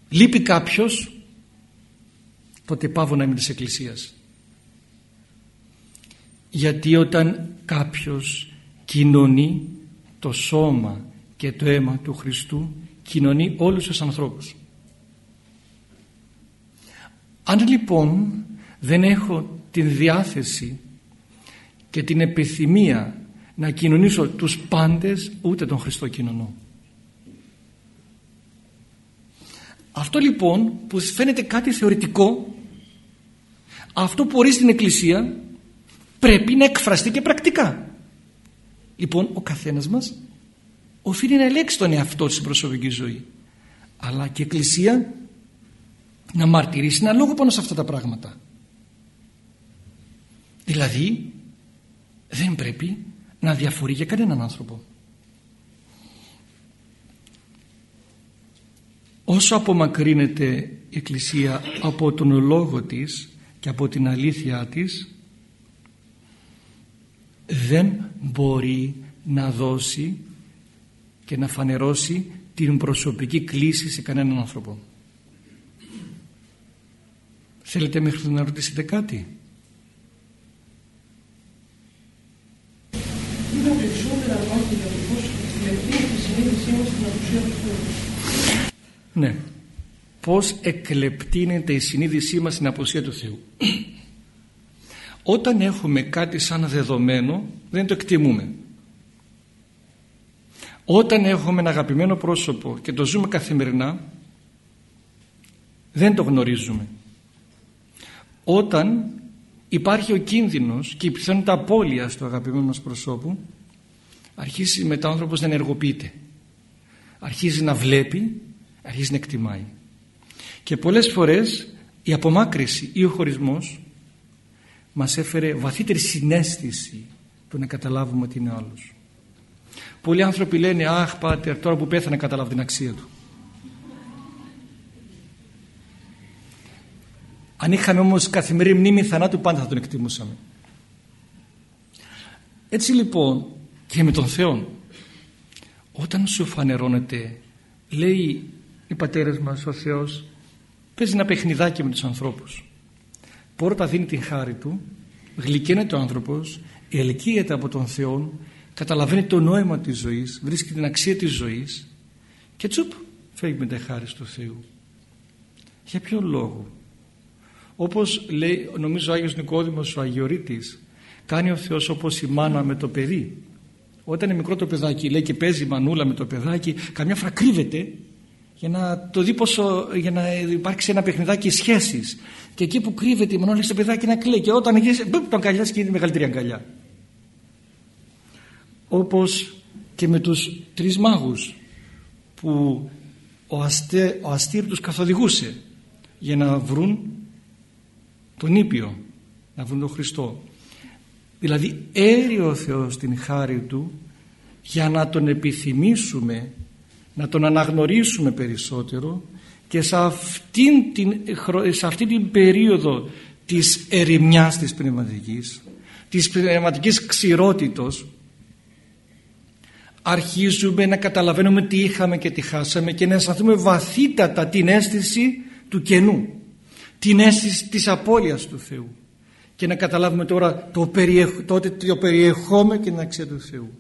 B: λείπει κάποιος τότε πάω να είμαι της Εκκλησίας. Γιατί όταν κάποιος κοινωνεί το σώμα και το αίμα του Χριστού κοινωνεί όλους τους ανθρώπους. Αν λοιπόν δεν έχω την διάθεση και την επιθυμία να κοινωνήσω τους πάντες ούτε τον Χριστό κοινωνώ. Αυτό λοιπόν που φαίνεται κάτι θεωρητικό αυτό που ορίζει την Εκκλησία πρέπει να εκφραστεί και πρακτικά. Λοιπόν ο καθένας μας οφείλει να ελέγξει τον εαυτό στην προσωπική ζωή αλλά και η Εκκλησία να μαρτυρήσει ένα λόγο πάνω σε αυτά τα πράγματα. Δηλαδή δεν πρέπει να διαφορεί για κανέναν άνθρωπο. Όσο απομακρύνεται η Εκκλησία από τον λόγο της και από την αλήθεια της δεν μπορεί να δώσει και να φανερώσει την προσωπική κλίση σε κανέναν άνθρωπο. Θέλετε μέχρι να ρωτήσετε κάτι; Ναι πως εκλεπτύνεται η συνείδησή μας στην αποσία του Θεού. Όταν έχουμε κάτι σαν δεδομένο δεν το εκτιμούμε. Όταν έχουμε ένα αγαπημένο πρόσωπο και το ζούμε καθημερινά δεν το γνωρίζουμε. Όταν υπάρχει ο κίνδυνος και η πιθανότητα απώλεια του αγαπημένου μας προσώπου αρχίζει μετά ο άνθρωπος να ενεργοποιείται αρχίζει να βλέπει αρχίζει να εκτιμάει και πολλές φορές η απομάκρυση ή ο χωρισμός μας έφερε βαθύτερη συνέστηση του να καταλάβουμε ότι είναι άλλος. Πολλοί άνθρωποι λένε αχ πάτερ τώρα που πέθανε καταλάβω την αξία του αν είχαμε όμως καθημερινή μνήμη θανάτου πάντα θα τον εκτιμούσαμε. Έτσι λοιπόν και με τον Θεό όταν σου φανερώνεται λέει οι πατέρες μας ο Θεός παίζει ένα παιχνιδάκι με τους ανθρώπους. Πρώτα δίνει την χάρη του γλυκαίνεται ο άνθρωπος ελκύεται από τον Θεό καταλαβαίνει το νόημα της ζωής βρίσκει την αξία της ζωής και τσουπ φεύγει με τα χάρη του Θεού. Για ποιον λόγο; Όπως λέει νομίζω ο Άγιος Νικόδημος ο Αγιορείτης κάνει ο Θεός όπως η μάνα με το παιδί όταν είναι μικρό το παιδάκι λέει και παίζει η μανούλα με το παιδάκι καμιά φορά κρύβεται για να το δει πόσο, για να υπάρξει ένα παιχνιδάκι σχέσης. Και εκεί που κρύβεται η μανούλα στο παιδάκι να κλαίει. Και όταν γυρίσει τον αγκαλιάζει και είναι μεγαλύτερη αγκαλιά. Όπως και με τους τρεις μάγους που ο, αστε, ο αστήρ τους καθοδηγούσε για να βρουν τον Ήπιο να βρουν τον Χριστό. Δηλαδή έρει ο Θεός την χάρη Του για να τον επιθυμήσουμε να τον αναγνωρίσουμε περισσότερο και σε αυτήν την, σε αυτή την περίοδο της ερημιάς της πνευματικής της πνευματικής ξηρότητος αρχίζουμε να καταλαβαίνουμε τι είχαμε και τι χάσαμε και να αισθανθούμε βαθύτατα την αίσθηση του κενού την αίσθηση της απώλειας του Θεού. Και να καταλάβουμε τώρα το περιεχ... τότε το περιεχόμενο και την αξία του Θεού.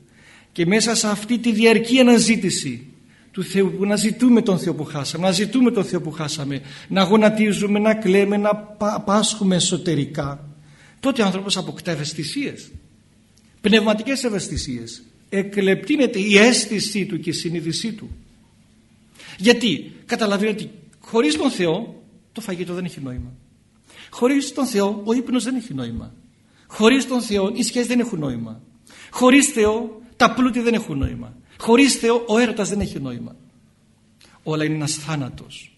B: Και μέσα σε αυτή τη διαρκή αναζήτηση του Θεού που να ζητούμε τον Θεό που χάσαμε να ζητούμε τον Θεό που χάσαμε να γονατίζουμε, να κλαίμε, να πάσχουμε εσωτερικά. Τότε ο άνθρωπος αποκτά ευαισθησίες. Πνευματικές ευαισθησίες. Εκλεπτύνεται η αίσθησή του και η συνείδησή του. Γιατί καταλαβαίνει ότι χωρίς τον Θεό το φαγητό δεν έχει νόημα. Χωρίς τον Θεό ο ύπνος δεν έχει νόημα. Χωρίς τον Θεό οι σχέσεις δεν έχουν νόημα. Χωρίς Θεό τα πλούτη δεν έχουν νόημα χωρίς Θεό ο έρωτας δεν έχει νόημα. Όλα είναι ένας θάνατος.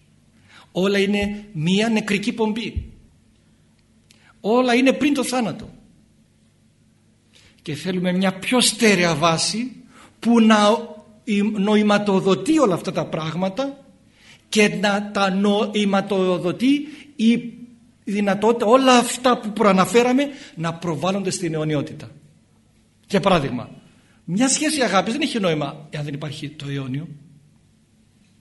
B: Όλα είναι μία νεκρική πομπή. Όλα είναι πριν το θάνατο. Και θέλουμε μια πιο στέρεα βάση που να νοηματοδοτεί όλα αυτά τα πράγματα και να τα νοηματοδοτεί η δυνατότητα όλα αυτά που προαναφέραμε να προβάλλονται στην αιωνιότητα. Για παράδειγμα, μια σχέση αγάπης δεν έχει νόημα εάν δεν υπάρχει το αιώνιο.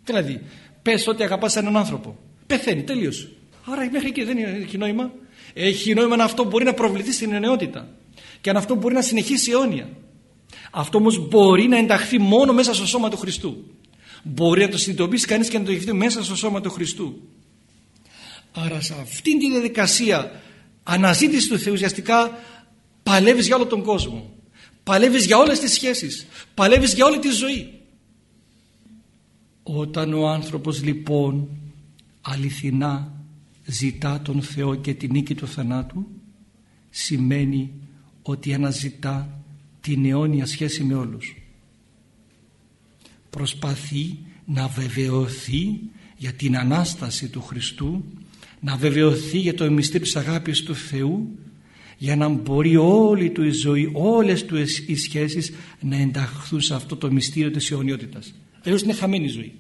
B: Δηλαδή, πες ότι αγαπάς έναν άνθρωπο. Πεθαίνει, τελείωσε. Άρα μέχρι εκεί δεν έχει νόημα. Έχει νόημα να αυτό μπορεί να προβληθεί στην αιωνιότητα και αν αυτό μπορεί να συνεχίσει αιώνια. Αυτό όμως μπορεί να ενταχθεί μόνο μέσα στο σώμα του Χριστού. Μπορεί να το συνειδητοποιήσει κανείς και να το γευτεί μέσα στο σώμα του Χριστού. Άρα σε αυτήν τη διαδικασία αναζήτησης του Θεού ουσιαστικά παλεύεις για όλο τον κόσμο. Παλεύεις για όλες τις σχέσεις. Παλεύεις για όλη τη ζωή. Όταν ο άνθρωπος λοιπόν αληθινά ζητά τον Θεό και την νίκη του θανάτου σημαίνει ότι αναζητά την αιώνια σχέση με όλους. Προσπαθεί να βεβαιωθεί για την Ανάσταση του Χριστού, να βεβαιωθεί για το μυστήριο της αγάπης του Θεού, για να μπορεί όλη του η ζωή, όλες του οι σχέσεις να ενταχθούν σε αυτό το μυστήριο της αιωνιότητας. Έως είναι χαμένη η ζωή.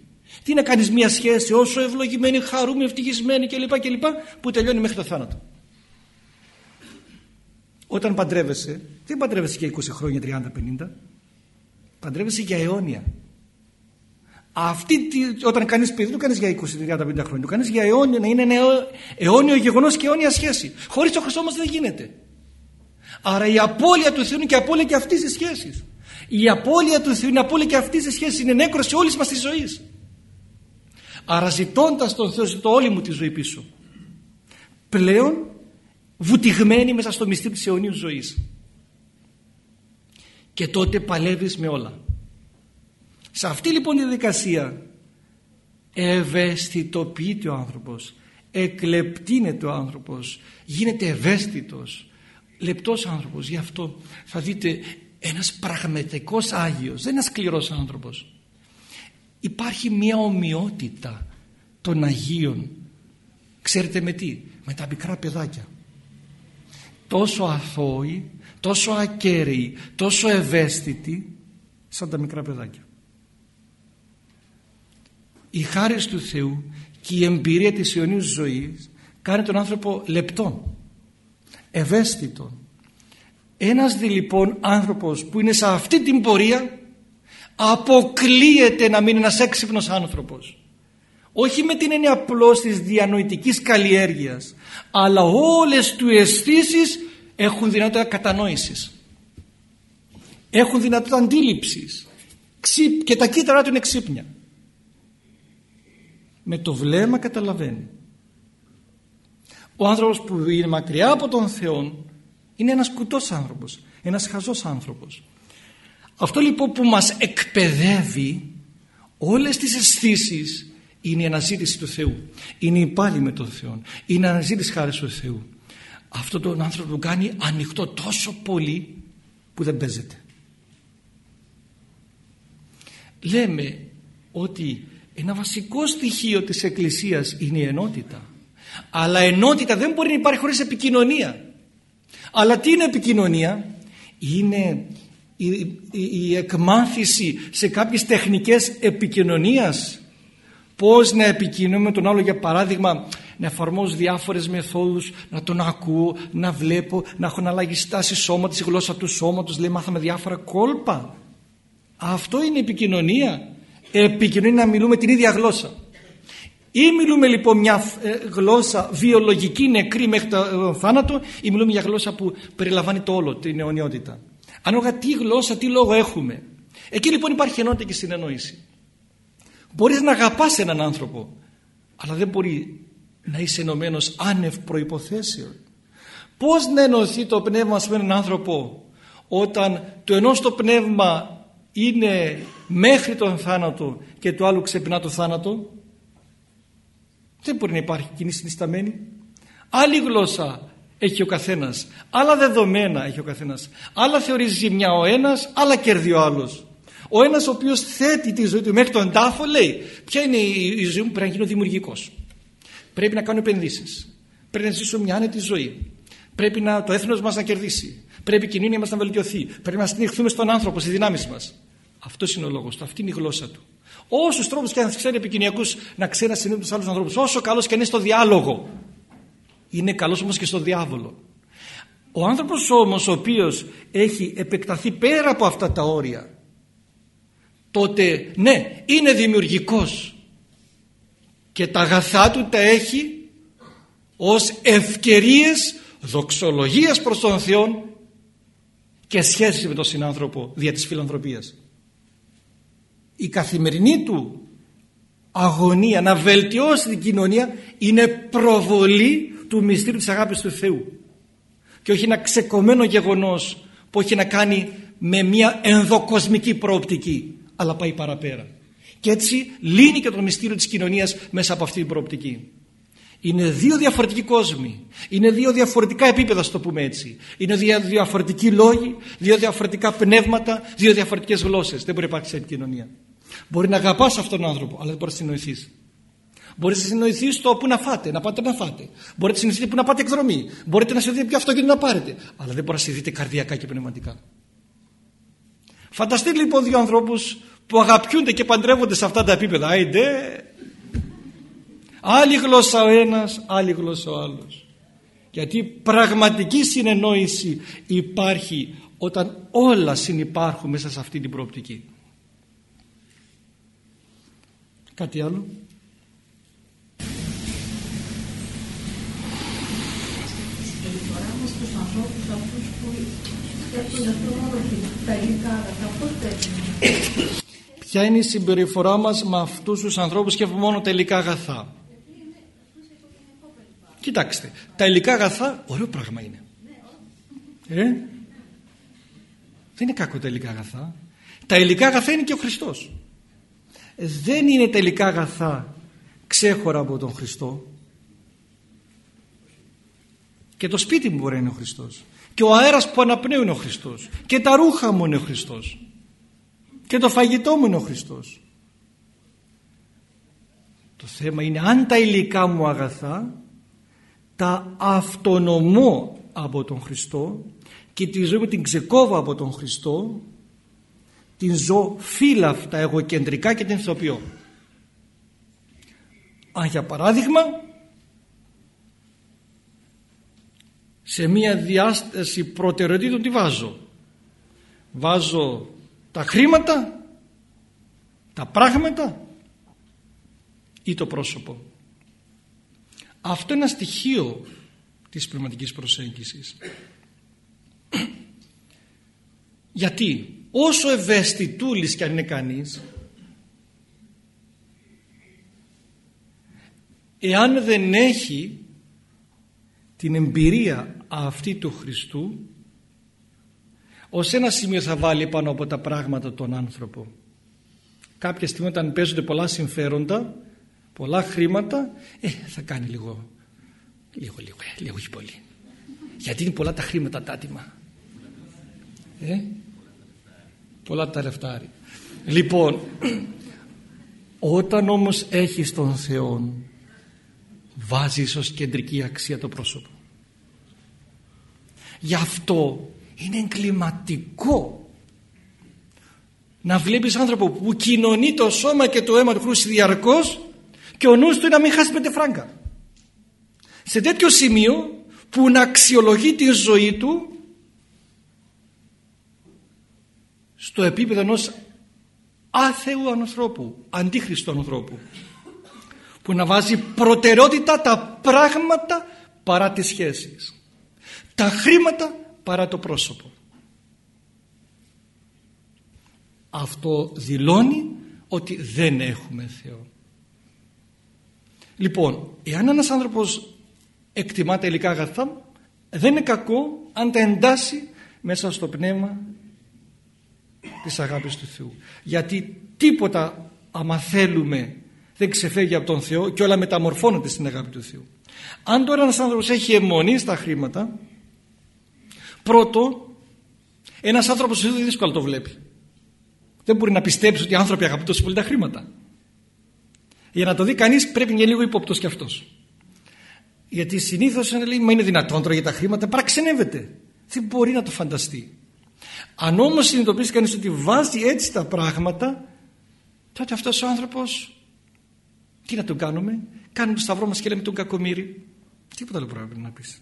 B: Τι να κάνεις μια σχέση όσο ευλογημένη, χαρούμενη, ευτυχισμένη κλπ. κλπ που τελειώνει μέχρι το θάνατο όταν παντρεύεσαι, δεν παντρεύεσαι για 20 χρόνια, 30, 50. Παντρεύεσαι για αιώνια. Αυτή, όταν κάνεις παιδί, το κάνεις για 20, 30, 50 χρόνια. Το κάνεις για αιώνιο, να είναι ένα αιώνιο γεγονός και αιώνια σχέση. Χωρίς το Χριστό όμως δεν γίνεται. Άρα η απώλεια του Θεού είναι και απώλεια και αυτής της σχέσης. Η απώλεια του Θεού είναι απώλεια και αυτής της σχέσης. Είναι νέκρωση όλης μας της ζωής. Άρα ζητώντας τον Θεό ζητώ όλη μου τη ζωή πίσω. Πλέον βουτυγμένη μέσα στο μυστήριο της αιωνίου ζωής και τότε παλεύεις με όλα σε αυτή λοιπόν τη δικασία ευαισθητοποιείται ο άνθρωπος εκλεπτύνεται ο άνθρωπος γίνεται ευαίσθητος λεπτός άνθρωπος γι' αυτό θα δείτε ένας πραγματικός Άγιος δεν είναι ένας σκληρός άνθρωπος. Υπάρχει μια ομοιότητα των Αγίων. Ξέρετε με τι; Με τα μικρά παιδάκια. Τόσο αθώοι τόσο ακέραιοι τόσο ευαίσθητοι σαν τα μικρά παιδάκια. Η χάρη του Θεού και η εμπειρία της Ιωνίου ζωής κάνει τον άνθρωπο λεπτό ευαίσθητο ένας δι λοιπόν άνθρωπος που είναι σε αυτή την πορεία αποκλείεται να μείνει ένας έξυπνος άνθρωπος. Όχι με την έννοια απλώς της διανοητικής καλλιέργειας αλλά όλες του αισθήσεις έχουν δυνατότητα κατανόησης. Έχουν δυνατότητα αντίληψης. Και τα κύτταρά του είναι ξύπνια. Με το βλέμμα καταλαβαίνει ο άνθρωπος που είναι μακριά από τον Θεό είναι ένας κουτός άνθρωπος ένας χαζός άνθρωπος. Αυτό λοιπόν που μας εκπαιδεύει όλες τις αισθήσεις είναι η αναζήτηση του Θεού. Είναι η πάλι με τον Θεό. Είναι η αναζήτηση χάρης του Θεού. Αυτό τον άνθρωπο του κάνει ανοιχτό τόσο πολύ που δεν παίζεται. Λέμε ότι ένα βασικό στοιχείο της Εκκλησίας είναι η ενότητα αλλά ενότητα δεν μπορεί να υπάρχει χωρίς επικοινωνία. Αλλά τι είναι επικοινωνία; Είναι η, η, εκμάθηση σε κάποιες τεχνικές επικοινωνίας. Πώς να επικοινωνούμε με τον άλλο για παράδειγμα να εφαρμόζω διάφορες μεθόδους να τον ακούω, να βλέπω να έχω αλλαγή στάση σώματος, η γλώσσα του σώματος λέει μάθαμε διάφορα κόλπα. Αυτό είναι επικοινωνία. Επικοινωνία να μιλούμε την ίδια γλώσσα ή μιλούμε λοιπόν μια ε, γλώσσα βιολογική νεκρή μέχρι το ε, θάνατο ή μιλούμε μια γλώσσα που περιλαμβάνει το όλο, την αιωνιότητα. Ανάλογα τι γλώσσα, τι λόγο έχουμε. Εκεί λοιπόν υπάρχει ενότητα και συνεννόηση. Μπορείς να αγαπάς έναν άνθρωπο αλλά δεν μπορεί να είσαι ενωμένος άνευ προϋποθέσεων. Πώς να ενωθεί το πνεύμα με έναν άνθρωπο όταν το ενός το πνεύμα είναι μέχρι τον θάνατο και το άλλο ξεπνά το θάνατο; Δεν μπορεί να υπάρχει κοινή συνισταμένη. Άλλη γλώσσα έχει ο καθένας. Άλλα δεδομένα έχει ο καθένας. Άλλα θεωρεί ζημιά ο ένας άλλα κερδεί ο άλλος. Ο ένας ο οποίος θέτει τη ζωή του μέχρι τον τάφο λέει ποια είναι η ζωή μου πρέπει να γίνω δημιουργικός. Πρέπει να κάνω επενδύσεις. Πρέπει να ζήσω μια άνετη ζωή. Πρέπει να, το έθνος μας να κερδίσει. Πρέπει η κοινωνία μας να βελτιωθεί. Πρέπει να στηριχθούμε στον άνθρωπο στις δυνάμεις μας αυτός είναι ο λόγος του, αυτή είναι η γλώσσα του όσους τρόπους και αν ξέρει επικοινωνιακούς να ξέρει να συνέβη τους άλλους ανθρώπους. Όσο καλός και αν είναι στο διάλογο είναι καλός όμως και στο διάβολο. Ο άνθρωπος όμως ο οποίος έχει επεκταθεί πέρα από αυτά τα όρια τότε ναι είναι δημιουργικός. Και τα αγαθά του τα έχει ως ευκαιρίες δοξολογίας προς τον Θεό και σχέση με τον συνάνθρωπο δια της φιλανθρωπίας η καθημερινή του αγωνία να βελτιώσει την κοινωνία είναι προβολή του μυστήριου της αγάπης του Θεού. Και όχι ένα ξεκομμένο γεγονός που έχει να κάνει με μια ενδοκοσμική προοπτική αλλά πάει παραπέρα. Και έτσι λύνει και το μυστήριο της κοινωνίας μέσα από αυτή την προοπτική. Είναι δύο διαφορετικοί κόσμοι. Είναι δύο διαφορετικά επίπεδα στο το πούμε έτσι. Είναι δύο διαφορετικοί λόγοι δύο διαφορετικά πνεύματα δύο διαφορετικές γλώσσες. Δεν μπορεί να υπάρξει κοινωνία Μπορεί να αγαπάς αυτόν τον άνθρωπο, αλλά δεν μπορείς να συνοηθείς. Μπορείς να συνοηθείς το πού να φάτε, να πάτε να φάτε. Μπορείτε να συνοηθείτε πού να πάτε εκδρομή. Μπορείτε να συνοηθείτε ποιο αυτοκίνητο να πάρετε. Αλλά δεν μπορεί να συνοηθείτε καρδιακά και πνευματικά. Φανταστείτε λοιπόν δύο ανθρώπους που αγαπιούνται και παντρεύονται σε αυτά τα επίπεδα. Άιντε. Άλλη γλώσσα ο ένας, άλλη γλώσσα ο άλλος. Γιατί πραγματική συνεννόηση υπάρχει όταν όλα συνυπάρχουν μέσα σε αυτή την προοπτική. Κάτι άλλο; Ποια είναι η συμπεριφορά μας με αυτούς τους ανθρώπους και μόνο τα υλικά αγαθά; Κοιτάξτε, τα υλικά αγαθά ωραίο πράγμα είναι. Ε; Δεν είναι κακό τα υλικά αγαθά. Τα υλικά αγαθά είναι και ο Χριστός δεν είναι τελικά αγαθά ξέχωρα από τον Χριστό. Και το σπίτι μου μπορεί να είναι ο Χριστός. Και ο αέρας που αναπνέω είναι ο Χριστός. Και τα ρούχα μου είναι ο Χριστός. Και το φαγητό μου είναι ο Χριστός. Το θέμα είναι αν τα υλικά μου αγαθά τα αυτονομώ από τον Χριστό και τη ζωή μου την ξεκόβω από τον Χριστό την ζω φύλαυτα εγωκεντρικά και την ηθοποιώ. Αν για παράδειγμα σε μία διάσταση προτεραιοτήτων τι βάζω; Βάζω τα χρήματα, τα πράγματα ή το πρόσωπο. Αυτό είναι ένα στοιχείο της πνευματικής προσέγγισης. Γιατί; Όσο ευαισθητούλης κι αν είναι κανείς εάν δεν έχει την εμπειρία αυτή του Χριστού ως ένα σημείο θα βάλει πάνω από τα πράγματα τον άνθρωπο. Κάποια στιγμή όταν παίζονται πολλά συμφέροντα, πολλά χρήματα, ε, θα κάνει λίγο, λίγο, λίγο, ε, λίγο όχι πολύ. Γιατί είναι πολλά τα χρήματα τα άτιμα. Ε, πολλά τα λεφτάρια. Λοιπόν, όταν όμως έχεις τον Θεό βάζεις ως κεντρική αξία το πρόσωπο. Γι' αυτό είναι εγκληματικό να βλέπεις άνθρωπο που κοινωνεί το σώμα και το αίμα του Χριστού διαρκώς και ο νους του είναι να μην χάσει πέντε φράγκα. Σε τέτοιο σημείο που να αξιολογεί τη ζωή του στο επίπεδο ενός άθεου ανθρώπου, αντίχριστου ανθρώπου που να βάζει προτεραιότητα τα πράγματα παρά τις σχέσεις τα χρήματα παρά το πρόσωπο. Αυτό δηλώνει ότι δεν έχουμε Θεό. Λοιπόν εάν ένας άνθρωπος εκτιμά τα υλικά αγαθά δεν είναι κακό αν τα εντάσσει μέσα στο πνεύμα της αγάπης του Θεού. Γιατί τίποτα άμα θέλουμε δεν ξεφεύγει από τον Θεό και όλα μεταμορφώνονται στην αγάπη του Θεού. Αν τώρα ένας άνθρωπος έχει αιμονή στα χρήματα πρώτο ένας άνθρωπος δεν δύσκολα το βλέπει. Δεν μπορεί να πιστέψει ότι οι άνθρωποι αγαπούν τόσο πολύ τα χρήματα. Για να το δει κανείς πρέπει να είναι λίγο υπόπτος κι αυτός. Γιατί συνήθως λέει μα είναι δυνατόν τώρα για τα χρήματα παραξενεύεται. Δεν μπορεί να το φανταστεί αν όμως συνειδητοποιήσει κανείς ότι βάζει έτσι τα πράγματα τότε αυτός ο άνθρωπος τι να τον κάνουμε; Κάνουμε το σταυρό μας και λέμε τον κακομύρι τίποτα άλλο πρέπει να πεις.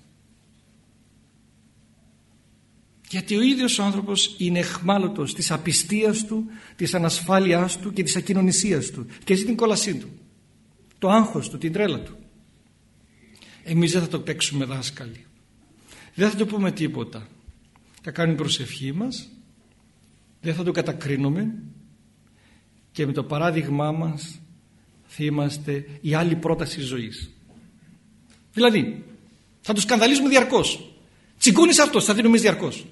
B: Γιατί ο ίδιος ο άνθρωπος είναι εχμάλωτος της απιστίας του, της ανασφάλειάς του και της ακοινωνισίας του. Και ζει την κόλασή του. Το άγχος του, την τρέλα του. Εμείς δεν θα το παίξουμε δάσκαλοι. Δεν θα το πούμε τίποτα θα κάνουμε προσευχή μας. Δεν θα το κατακρίνουμε. Και με το παράδειγμά μας θα είμαστε η άλλη πρόταση ζωής. Δηλαδή θα το σκανδαλίζουμε διαρκώς. Τσιγκούνεις αυτός θα δίνουμε διαρκώς.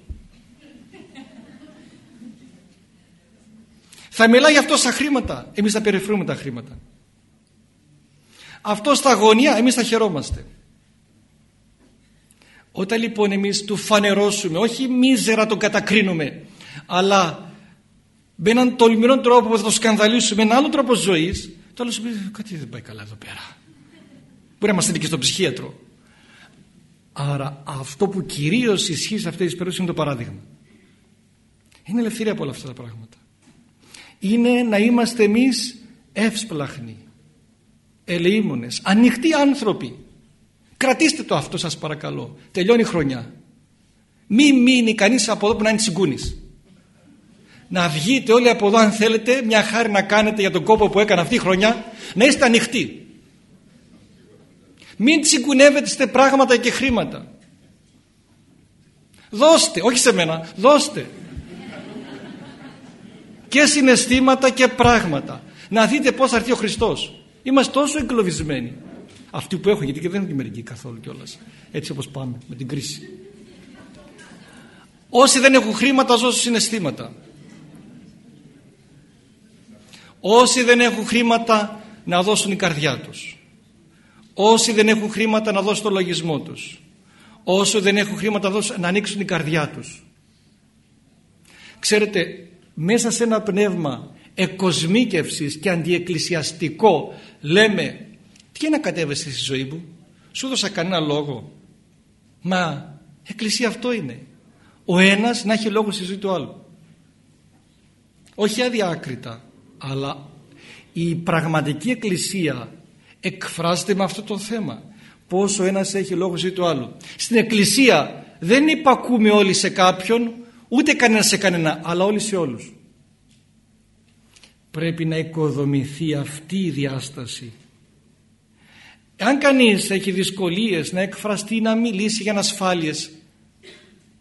B: Θα μιλάει αυτός στα χρήματα. Εμείς θα περιφρούμε τα χρήματα. Αυτός στα αγωνία εμείς θα χαιρόμαστε όταν λοιπόν εμείς του φανερώσουμε, όχι μίζερα τον κατακρίνουμε, αλλά με έναν τολμηρό τρόπο που θα το σκανδαλίσουμε, με έναν άλλο τρόπο ζωής, το άλλο σου πει κάτι δεν πάει καλά εδώ πέρα. Μπορεί να μας και στον ψυχίατρο. Άρα αυτό που κυρίως ισχύει σε αυτές τις περιόδους είναι το παράδειγμα. Είναι ελευθερία από όλα αυτά τα πράγματα. Είναι να είμαστε εμείς εύσπλαχνοι, ελεήμονες, ανοιχτοί άνθρωποι Κρατήστε το αυτό σας παρακαλώ. Τελειώνει η χρονιά. Μη μείνει κανείς από εδώ που να είναι τσιγκούνης. Να βγείτε όλοι από εδώ αν θέλετε μια χάρη να κάνετε για τον κόπο που έκανε αυτή η χρονιά να είστε ανοιχτοί. Μην τσιγκουνεύετε πράγματα και χρήματα. Δώστε, όχι σε μένα, δώστε. Και συναισθήματα και πράγματα. Να δείτε πώς θα έρθει ο Χριστός. Είμαστε τόσο εγκλωβισμένοι. Αυτοί που έχουν, γιατί και δεν είναι μερικοί καθόλου κιόλας. Έτσι όπως πάμε με την κρίση. Όσοι δεν έχουν χρήματα, δώσουν συναισθήματα. Όσοι δεν έχουν χρήματα, να δώσουν η καρδιά τους. Όσοι δεν έχουν χρήματα, να δώσουν το λογισμό τους. όσο δεν έχουν χρήματα να ανοίξουν την καρδιά τους. Ξέρετε, μέσα σε ένα πνεύμα εκοσμίκευσης και αντιεκκλησιαστικό λέμε τι να κατέβεσαι στη ζωή μου, σου δώσα κανένα λόγο. Μα εκκλησία αυτό είναι. Ο ένας να έχει λόγο στη ζωή του άλλου. Όχι αδιάκριτα, αλλά η πραγματική εκκλησία εκφράζεται με αυτό το θέμα. Πόσο ένας έχει λόγο στη ζωή του άλλου. Στην εκκλησία δεν υπακούμε όλοι σε κάποιον, ούτε κανένα σε κανένα, αλλά όλοι σε όλους. Πρέπει να οικοδομηθεί αυτή η διάσταση. Αν κανείς έχει δυσκολίες να εκφραστεί, να μιλήσει για ανασφάλειες,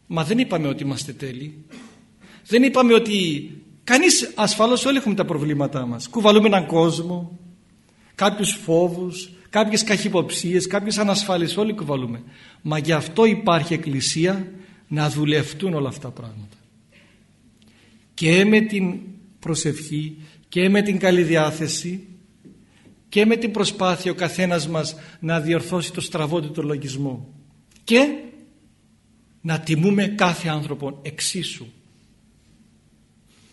B: μα δεν είπαμε ότι είμαστε τέλειοι. Δεν είπαμε ότι κανείς ασφαλώς όλοι έχουμε τα προβλήματά μας. Κουβαλούμε έναν κόσμο, κάποιους φόβους, κάποιες καχυποψίες, κάποιες ανασφάλειες, όλοι κουβαλούμε. Μα γι' αυτό υπάρχει εκκλησία να δουλευτούν όλα αυτά τα πράγματα. Και με την προσευχή και με την καλή διάθεση και με την προσπάθεια ο καθένας μας να διορθώσει το στραβό του λογισμό και να τιμούμε κάθε άνθρωπο εξίσου.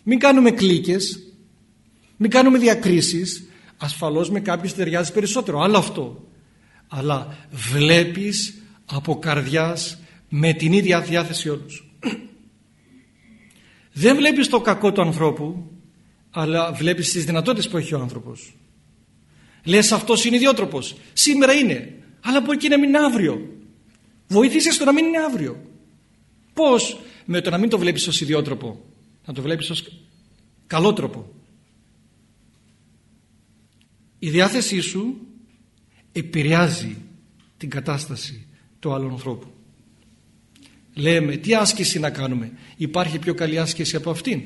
B: Μην κάνουμε κλίκες, μην κάνουμε διακρίσεις, ασφαλώς με κάποιους ταιριάζει περισσότερο, άλλο αυτό. Αλλά βλέπεις από καρδιάς με την ίδια διάθεση όλους. Δεν βλέπεις το κακό του ανθρώπου, αλλά βλέπεις τις δυνατότητες που έχει ο άνθρωπος. Λες αυτός είναι ιδιότροπος. Σήμερα είναι. Αλλά μπορεί και να μην είναι αύριο. Βοήθησε στο να μην είναι αύριο. Πώς; Με το να μην το βλέπεις ως ιδιότροπο. Να το βλέπεις ως καλό τρόπο. Η διάθεσή σου επηρεάζει την κατάσταση του άλλου ανθρώπου. Λέμε τι άσκηση να κάνουμε; Υπάρχει πιο καλή άσκηση από αυτήν;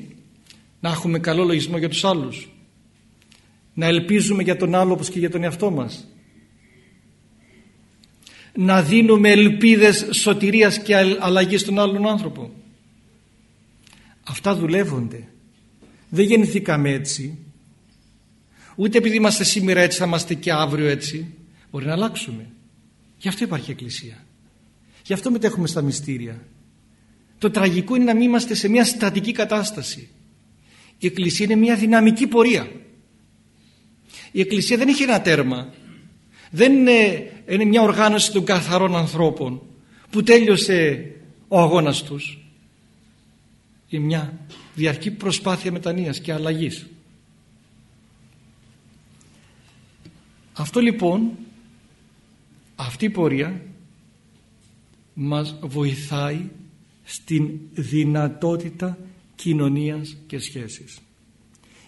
B: Να έχουμε καλό λογισμό για τους άλλους να ελπίζουμε για τον άλλο όπως και για τον εαυτό μας. Να δίνουμε ελπίδες σωτηρίας και αλλαγής στον άλλον άνθρωπο. Αυτά δουλεύονται. Δεν γεννηθήκαμε έτσι. Ούτε επειδή είμαστε σήμερα έτσι θα είμαστε και αύριο έτσι. Μπορεί να αλλάξουμε. Γι' αυτό υπάρχει εκκλησία. Γι' αυτό μετέχουμε στα μυστήρια. Το τραγικό είναι να μην είμαστε σε μια στατική κατάσταση. Η εκκλησία είναι μια δυναμική πορεία η Εκκλησία δεν έχει ένα τέρμα. Δεν είναι, είναι μια οργάνωση των καθαρών ανθρώπων που τέλειωσε ο αγώνας τους. Είναι μια διαρκή προσπάθεια μετανοίας και αλλαγής. Αυτό λοιπόν, αυτή η πορεία μας βοηθάει στην δυνατότητα κοινωνίας και σχέσης.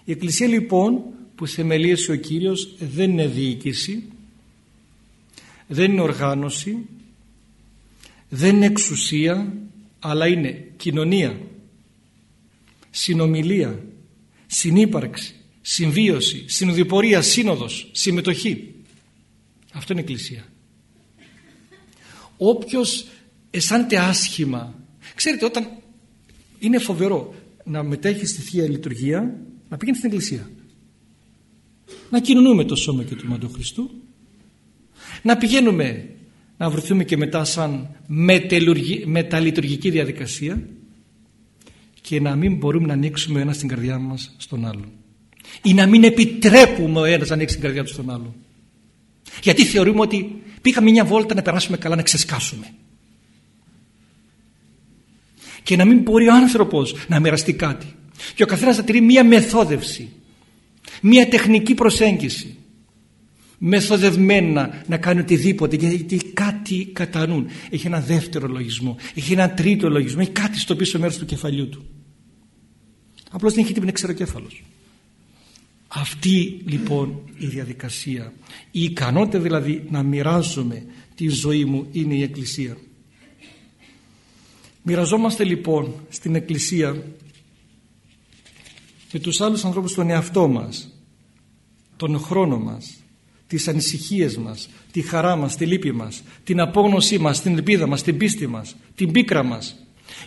B: Η Εκκλησία λοιπόν που θεμελίωσε ο Κύριος δεν είναι διοίκηση, δεν είναι οργάνωση, δεν είναι εξουσία, αλλά είναι κοινωνία, συνομιλία, συνύπαρξη, συμβίωση, συνοδοιπορία, σύνοδος, συμμετοχή. Αυτό είναι εκκλησία. Όποιος αισθάνεται άσχημα, ξέρετε όταν είναι φοβερό να μετέχει στη Θεία Λειτουργία, να πηγαίνει στην εκκλησία να κοινωνούμε το σώμα και το του Χριστού. Να πηγαίνουμε να βρεθούμε και μετά σαν μεταλειτουργική διαδικασία και να μην μπορούμε να ανοίξουμε ένας στην καρδιά μας στον άλλον. Ή να μην επιτρέπουμε ο ένας να ανοίξει την καρδιά του στον άλλον. Γιατί θεωρούμε ότι πήγαμε μια βόλτα να περάσουμε καλά να ξεσκάσουμε. Και να μην μπορεί ο άνθρωπος να μοιραστεί κάτι. Και ο καθένας να τηρεί μια μεθόδευση μία τεχνική προσέγγιση. Μεθοδευμένα να κάνει οτιδήποτε γιατί κάτι κατανούν έχει ένα δεύτερο λογισμό. Έχει ένα τρίτο λογισμό. Έχει κάτι στο πίσω μέρος του κεφαλιού του. Απλώς δεν έχει την εξαιροκέφαλος αυτή λοιπόν η διαδικασία. Η ικανότητα δηλαδή να μοιράζομαι τη ζωή μου είναι η Εκκλησία. Μοιραζόμαστε λοιπόν στην Εκκλησία με τους άλλους ανθρώπους τον εαυτό μας τον χρόνο μας τις ανησυχίες μας τη χαρά μας, τη λύπη μας την απόγνωσή μας, την ελπίδα μας την πίστη μας, την πίκρα μας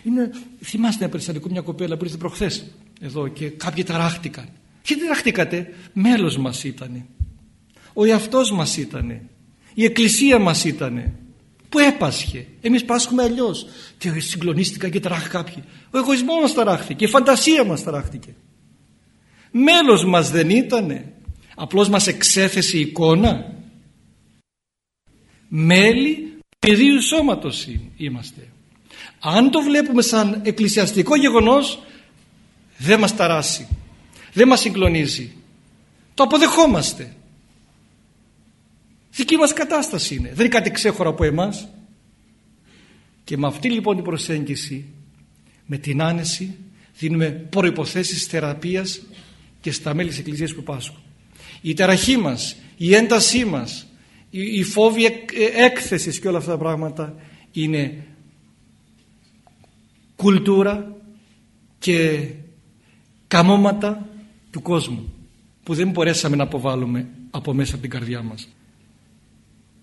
B: είναι, θυμάστε ένα περιστατικό μια κοπέλα που ήρθε προχθές εδώ και κάποιοι ταράχτηκαν και δεν ταράχτηκατε, μέλος μας ήτανε ο εαυτός μας ήτανε η εκκλησία μας ήτανε που έπασχε; Εμείς πάσχουμε αλλιώς. Και συγκλονίστηκαν και τράχει κάποιοι. Ο εγωισμός μας ταράχθηκε, η φαντασία μας ταράχθηκε. Μέλος μας δεν ήτανε. Απλώς μας εξέθεσε εικόνα. Μέλη πεδίου σώματος είμαστε. Αν το βλέπουμε σαν εκκλησιαστικό γεγονός δεν μας ταράσει. Δεν μας συγκλονίζει. Το αποδεχόμαστε. Δική μας κατάσταση είναι. Δεν είναι κάτι ξέχωρο από εμάς. Και με αυτή λοιπόν την προσέγγιση, με την άνεση, δίνουμε προϋποθέσεις θεραπείας και στα μέλη της Εκκλησίας που πάσχουν. Η τεραχή μας, η έντασή μας, η φόβη έκθεσης και όλα αυτά τα πράγματα είναι κουλτούρα και καμώματα του κόσμου που δεν μπορέσαμε να αποβάλουμε από μέσα από την καρδιά μας.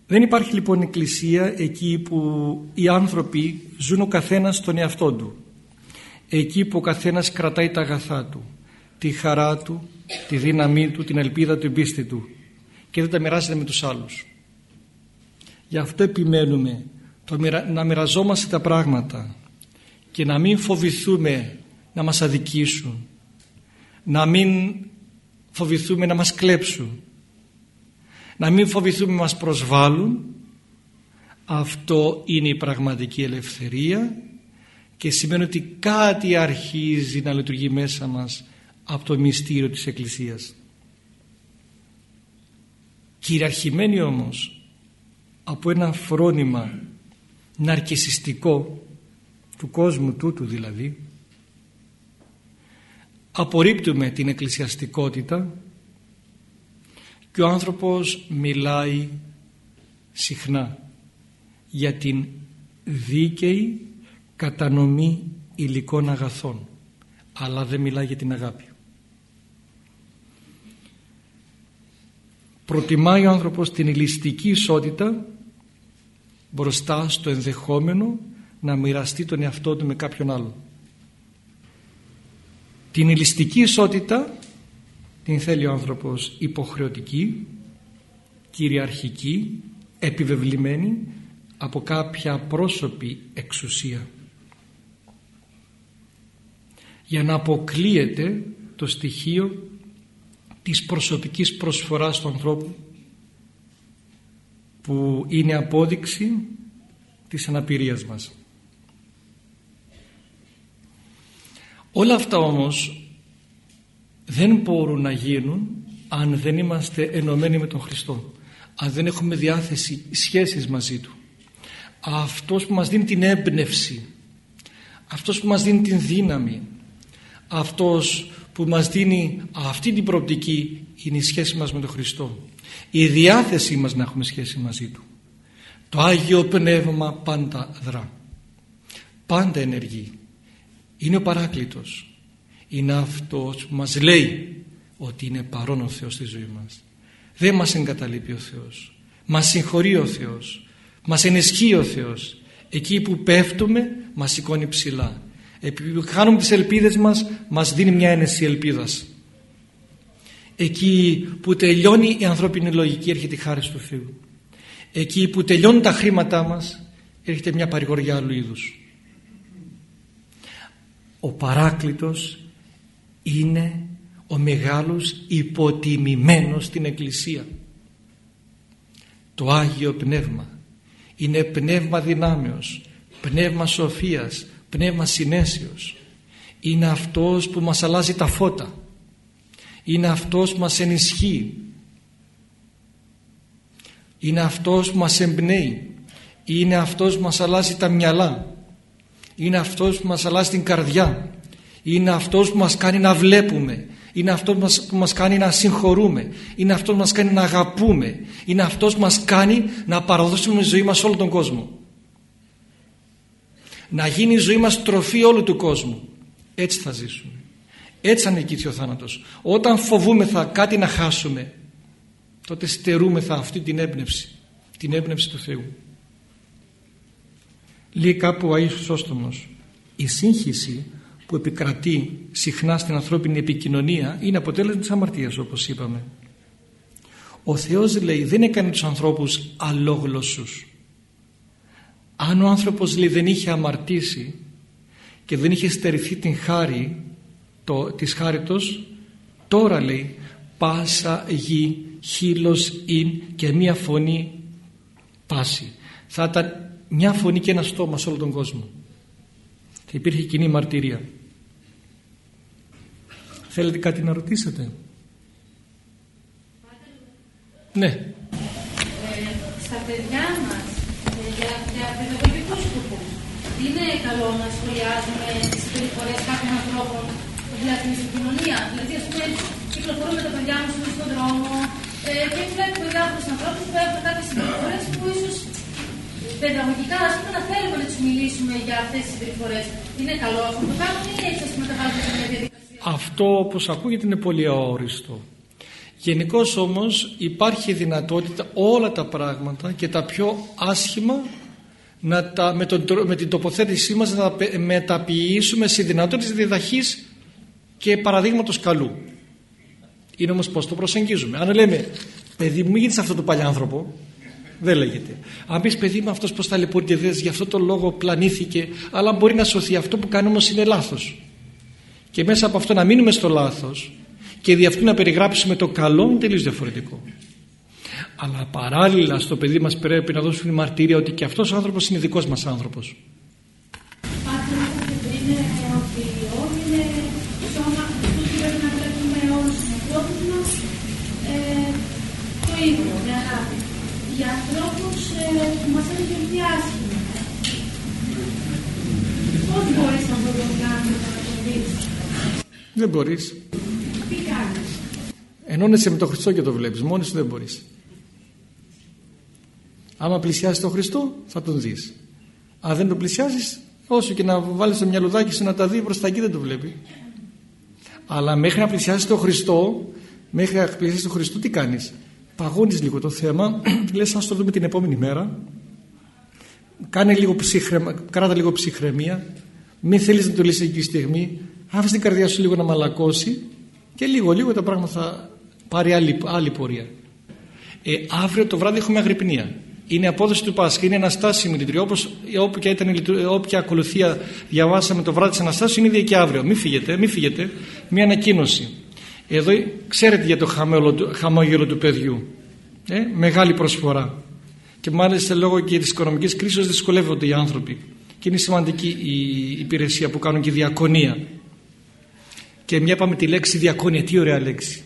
B: Δεν υπάρχει λοιπόν εκκλησία εκεί που οι άνθρωποι ζουν ο καθένας στον εαυτό του. Εκεί που ο καθένας κρατάει τα αγαθά του, τη χαρά του, τη δύναμή του, την ελπίδα του, την πίστη του και δεν τα μοιράζεται με τους άλλους. Γι' αυτό επιμένουμε το να μοιραζόμαστε τα πράγματα και να μην φοβηθούμε να μας αδικήσουν, να μην φοβηθούμε να μας κλέψουν, να μην φοβηθούμε να μας προσβάλλουν. Αυτό είναι η πραγματική ελευθερία και σημαίνει ότι κάτι αρχίζει να λειτουργεί μέσα μας από το μυστήριο της Εκκλησίας. Κυριαρχημένη όμως από ένα φρόνημα ναρκισιστικό του κόσμου τούτου δηλαδή απορρίπτουμε την εκκλησιαστικότητα και ο άνθρωπος μιλάει συχνά για την δίκαιη κατανομή υλικών αγαθών αλλά δεν μιλάει για την αγάπη προτιμάει ο άνθρωπος την ηλιστική ισότητα μπροστά στο ενδεχόμενο να μοιραστεί τον εαυτό του με κάποιον άλλο. Την ηλιστική ισότητα την θέλει ο άνθρωπος υποχρεωτική, κυριαρχική, επιβεβλημένη από κάποια πρόσωπη εξουσία. Για να αποκλείεται το στοιχείο της προσωπικής προσφοράς του ανθρώπου που είναι απόδειξη της αναπηρίας μας. Όλα αυτά όμως δεν μπορούν να γίνουν αν δεν είμαστε ενωμένοι με τον Χριστό. Αν δεν έχουμε διάθεση σχέσεις μαζί Του. Αυτός που μας δίνει την έμπνευση. Αυτός που μας δίνει την δύναμη. Αυτός που μας δίνει αυτή την προοπτική είναι η σχέση μας με τον Χριστό. Η διάθεσή μας να έχουμε σχέση μαζί Του. Το Άγιο Πνεύμα πάντα δρά. Πάντα ενεργεί. Είναι ο Παράκλητος. Είναι αυτός που μας λέει ότι είναι παρόν ο Θεός στη ζωή μας. Δεν μας εγκαταλείπει ο Θεός. Μας συγχωρεί ο Θεός. Μας ενισχύει ο Θεός. Εκεί που πέφτουμε μας σηκώνει ψηλά. επειδή χάνουμε τις ελπίδες μας μας δίνει μια ένεση ελπίδας. Εκεί που τελειώνει η ανθρώπινη λογική έρχεται η χάρη του Θεού. Εκεί που τελειώνουν τα χρήματά μας έρχεται μια παρηγοριά άλλου είδους. Ο Παράκλητος είναι ο μεγάλος υποτιμημένος στην Εκκλησία. Το Άγιο Πνεύμα είναι πνεύμα δυνάμεως πνεύμα σοφίας πνεύμα συνέσεως είναι αυτός που μας αλλάζει τα φώτα. Είναι αυτός που μας ενισχύει. Είναι αυτός που μας εμπνέει. Είναι αυτός που μας αλλάζει τα μυαλά. Είναι αυτός που μας αλλάζει την καρδιά. Είναι αυτός που μας κάνει να βλέπουμε. Είναι αυτός που μας κάνει να συγχωρούμε. Είναι αυτός που μας κάνει να αγαπούμε. Είναι αυτός που μας κάνει να παραδώσουμε τη ζωή μας σε όλο τον κόσμο να γίνει η ζωή μας τροφή όλου του κόσμου. Έτσι θα ζήσουμε. Έτσι θα νικήσει ο θάνατος. Όταν φοβούμεθα κάτι να χάσουμε τότε στερούμεθα αυτή την έμπνευση την έμπνευση του Θεού. Λέει κάπου ο Αΐς Χρυσόστομος η σύγχυση που επικρατεί συχνά στην ανθρώπινη επικοινωνία είναι αποτέλεσμα της αμαρτίας όπως είπαμε. Ο Θεός λέει δεν έκανε τους ανθρώπους αλόγλωσσους αν ο άνθρωπος λέει δεν είχε αμαρτήσει και δεν είχε στερηθεί την χάρη το, της χάριτος τώρα λέει πάσα γη χείλος ειν και μία φωνή πάση θα ήταν μια φωνή και ένα στόμα σε όλο τον κόσμο. Θα υπήρχε κοινή μαρτυρία. Θέλετε κάτι να ρωτήσετε; Ναι. Ε,
C: στα παιδιά μας ε, για, για παιδαγωγικούς σκοπούς. Είναι καλό να σχολιάζουμε τις συμπεριφορές κάποιων ανθρώπων δηλαδή στην κοινωνία δηλαδή ας πούμε κυκλοφορούμε τα παιδιά μας στον δρόμο ε, και βλέπουμε διάφορους ανθρώπους που έχουν κάποιες συμπεριφορές που ίσως παιδαγωγικά ας πούμε να θέλουμε να τους μιλήσουμε για αυτές τις συμπεριφορές. Είναι καλό αυτό που κάνουμε ή έτσι ας πούμε τα βάλουμε σε μια διαδικασία;
B: Αυτό όπως ακούγεται είναι πολύ αόριστο. Γενικώς όμως υπάρχει δυνατότητα όλα τα πράγματα και τα πιο άσχημα να τα, με, τον, με την τοποθέτησή μας να τα μεταποιήσουμε σε δυνατότητες διδαχής και παραδείγματος καλού. Είναι όμως πώς το προσεγγίζουμε. Αν λέμε παιδί μου μην γίνεις αυτό το παλιάνθρωπο δεν λέγεται. Αν πεις παιδί μου αυτός πως ταλαιπωρείται δε γι' αυτό το λόγο πλανήθηκε αλλά μπορεί να σωθεί αυτό που κάνει όμως είναι λάθος. Και μέσα από αυτό να μείνουμε στο λάθος και δι' αυτού να περιγράψουμε το καλό είναι τελείως διαφορετικό. Αλλά παράλληλα στο παιδί μας πρέπει να δώσουμε μαρτύρια ότι και αυτός ο άνθρωπος είναι δικός μας άνθρωπος.
C: για ανθρώπους ε, που μας έχουν γεννηθεί άσχημα. Πώς μπορείς να το κάνεις να το δεις.
B: Δεν μπορείς.
C: Τι κάνεις.
B: Ενώνεσαι με τον Χριστό και το βλέπεις. Μόνοι σου δεν μπορείς. Άμα πλησιάσεις τον Χριστό θα τον δεις. Αν δεν τον πλησιάσεις όσο και να βάλεις το μυαλουδάκι σου να τα δει προς τα εκεί δεν το βλέπει. Αλλά μέχρι να πλησιάσεις τον Χριστό μέχρι να πλησιάσεις τον Χριστό τι κάνεις; Παγώνεις λίγο το θέμα. Λες ας το δούμε την επόμενη μέρα κάνε λίγο ψυχρε... κράτα λίγο ψυχραιμία. Μην θέλεις να το λύσεις εκεί τη στιγμή. Άφησε την καρδιά σου λίγο να μαλακώσει και λίγο λίγο τα πράγματα θα πάρει άλλη, άλλη πορεία. Ε, αύριο το βράδυ έχουμε αγρυπνία είναι απόδοση του Πάσχα, είναι Αναστάση μιλητρία. Όπως όποια, ήταν, όποια ακολουθία διαβάσαμε το βράδυ της Αναστάσης είναι ίδια και αύριο. Μην φύγετε, μην φύγετε. Μια ανακοίνωση. Εδώ ξέρετε για το χαμόγελο του παιδιού. Ε, μεγάλη προσφορά. Και μάλιστα λόγω και της οικονομικής κρίσης δυσκολεύονται οι άνθρωποι. Και είναι σημαντική η υπηρεσία που κάνουν και η διακονία. Και μια πάμε τη λέξη διακονία. Τι ωραία λέξη.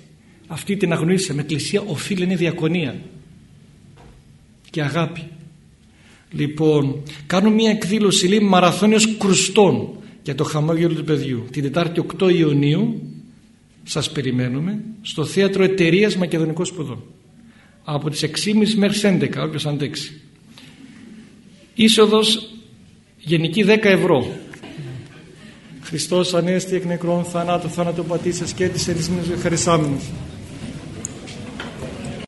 B: Αυτή την αγνοήσαμε. Εκκλησία οφείλει είναι διακονία. Και αγάπη. Λοιπόν, κάνω μια εκδήλωση λέει μαραθώνιος κρουστών για το χαμόγελο του παιδιού. Την Τετάρτη 8 Ιουνίου σας περιμένουμε στο θέατρο εταιρείας Μακεδονικών Σπουδών από τις 6.30 μέχρι 11 όποιος αντέξει είσοδος γενική 10 ευρώ Χριστός ανέστη εκ νεκρών θανάτου θάνατο πατήσας και της ερησμίνης χαρισάμενος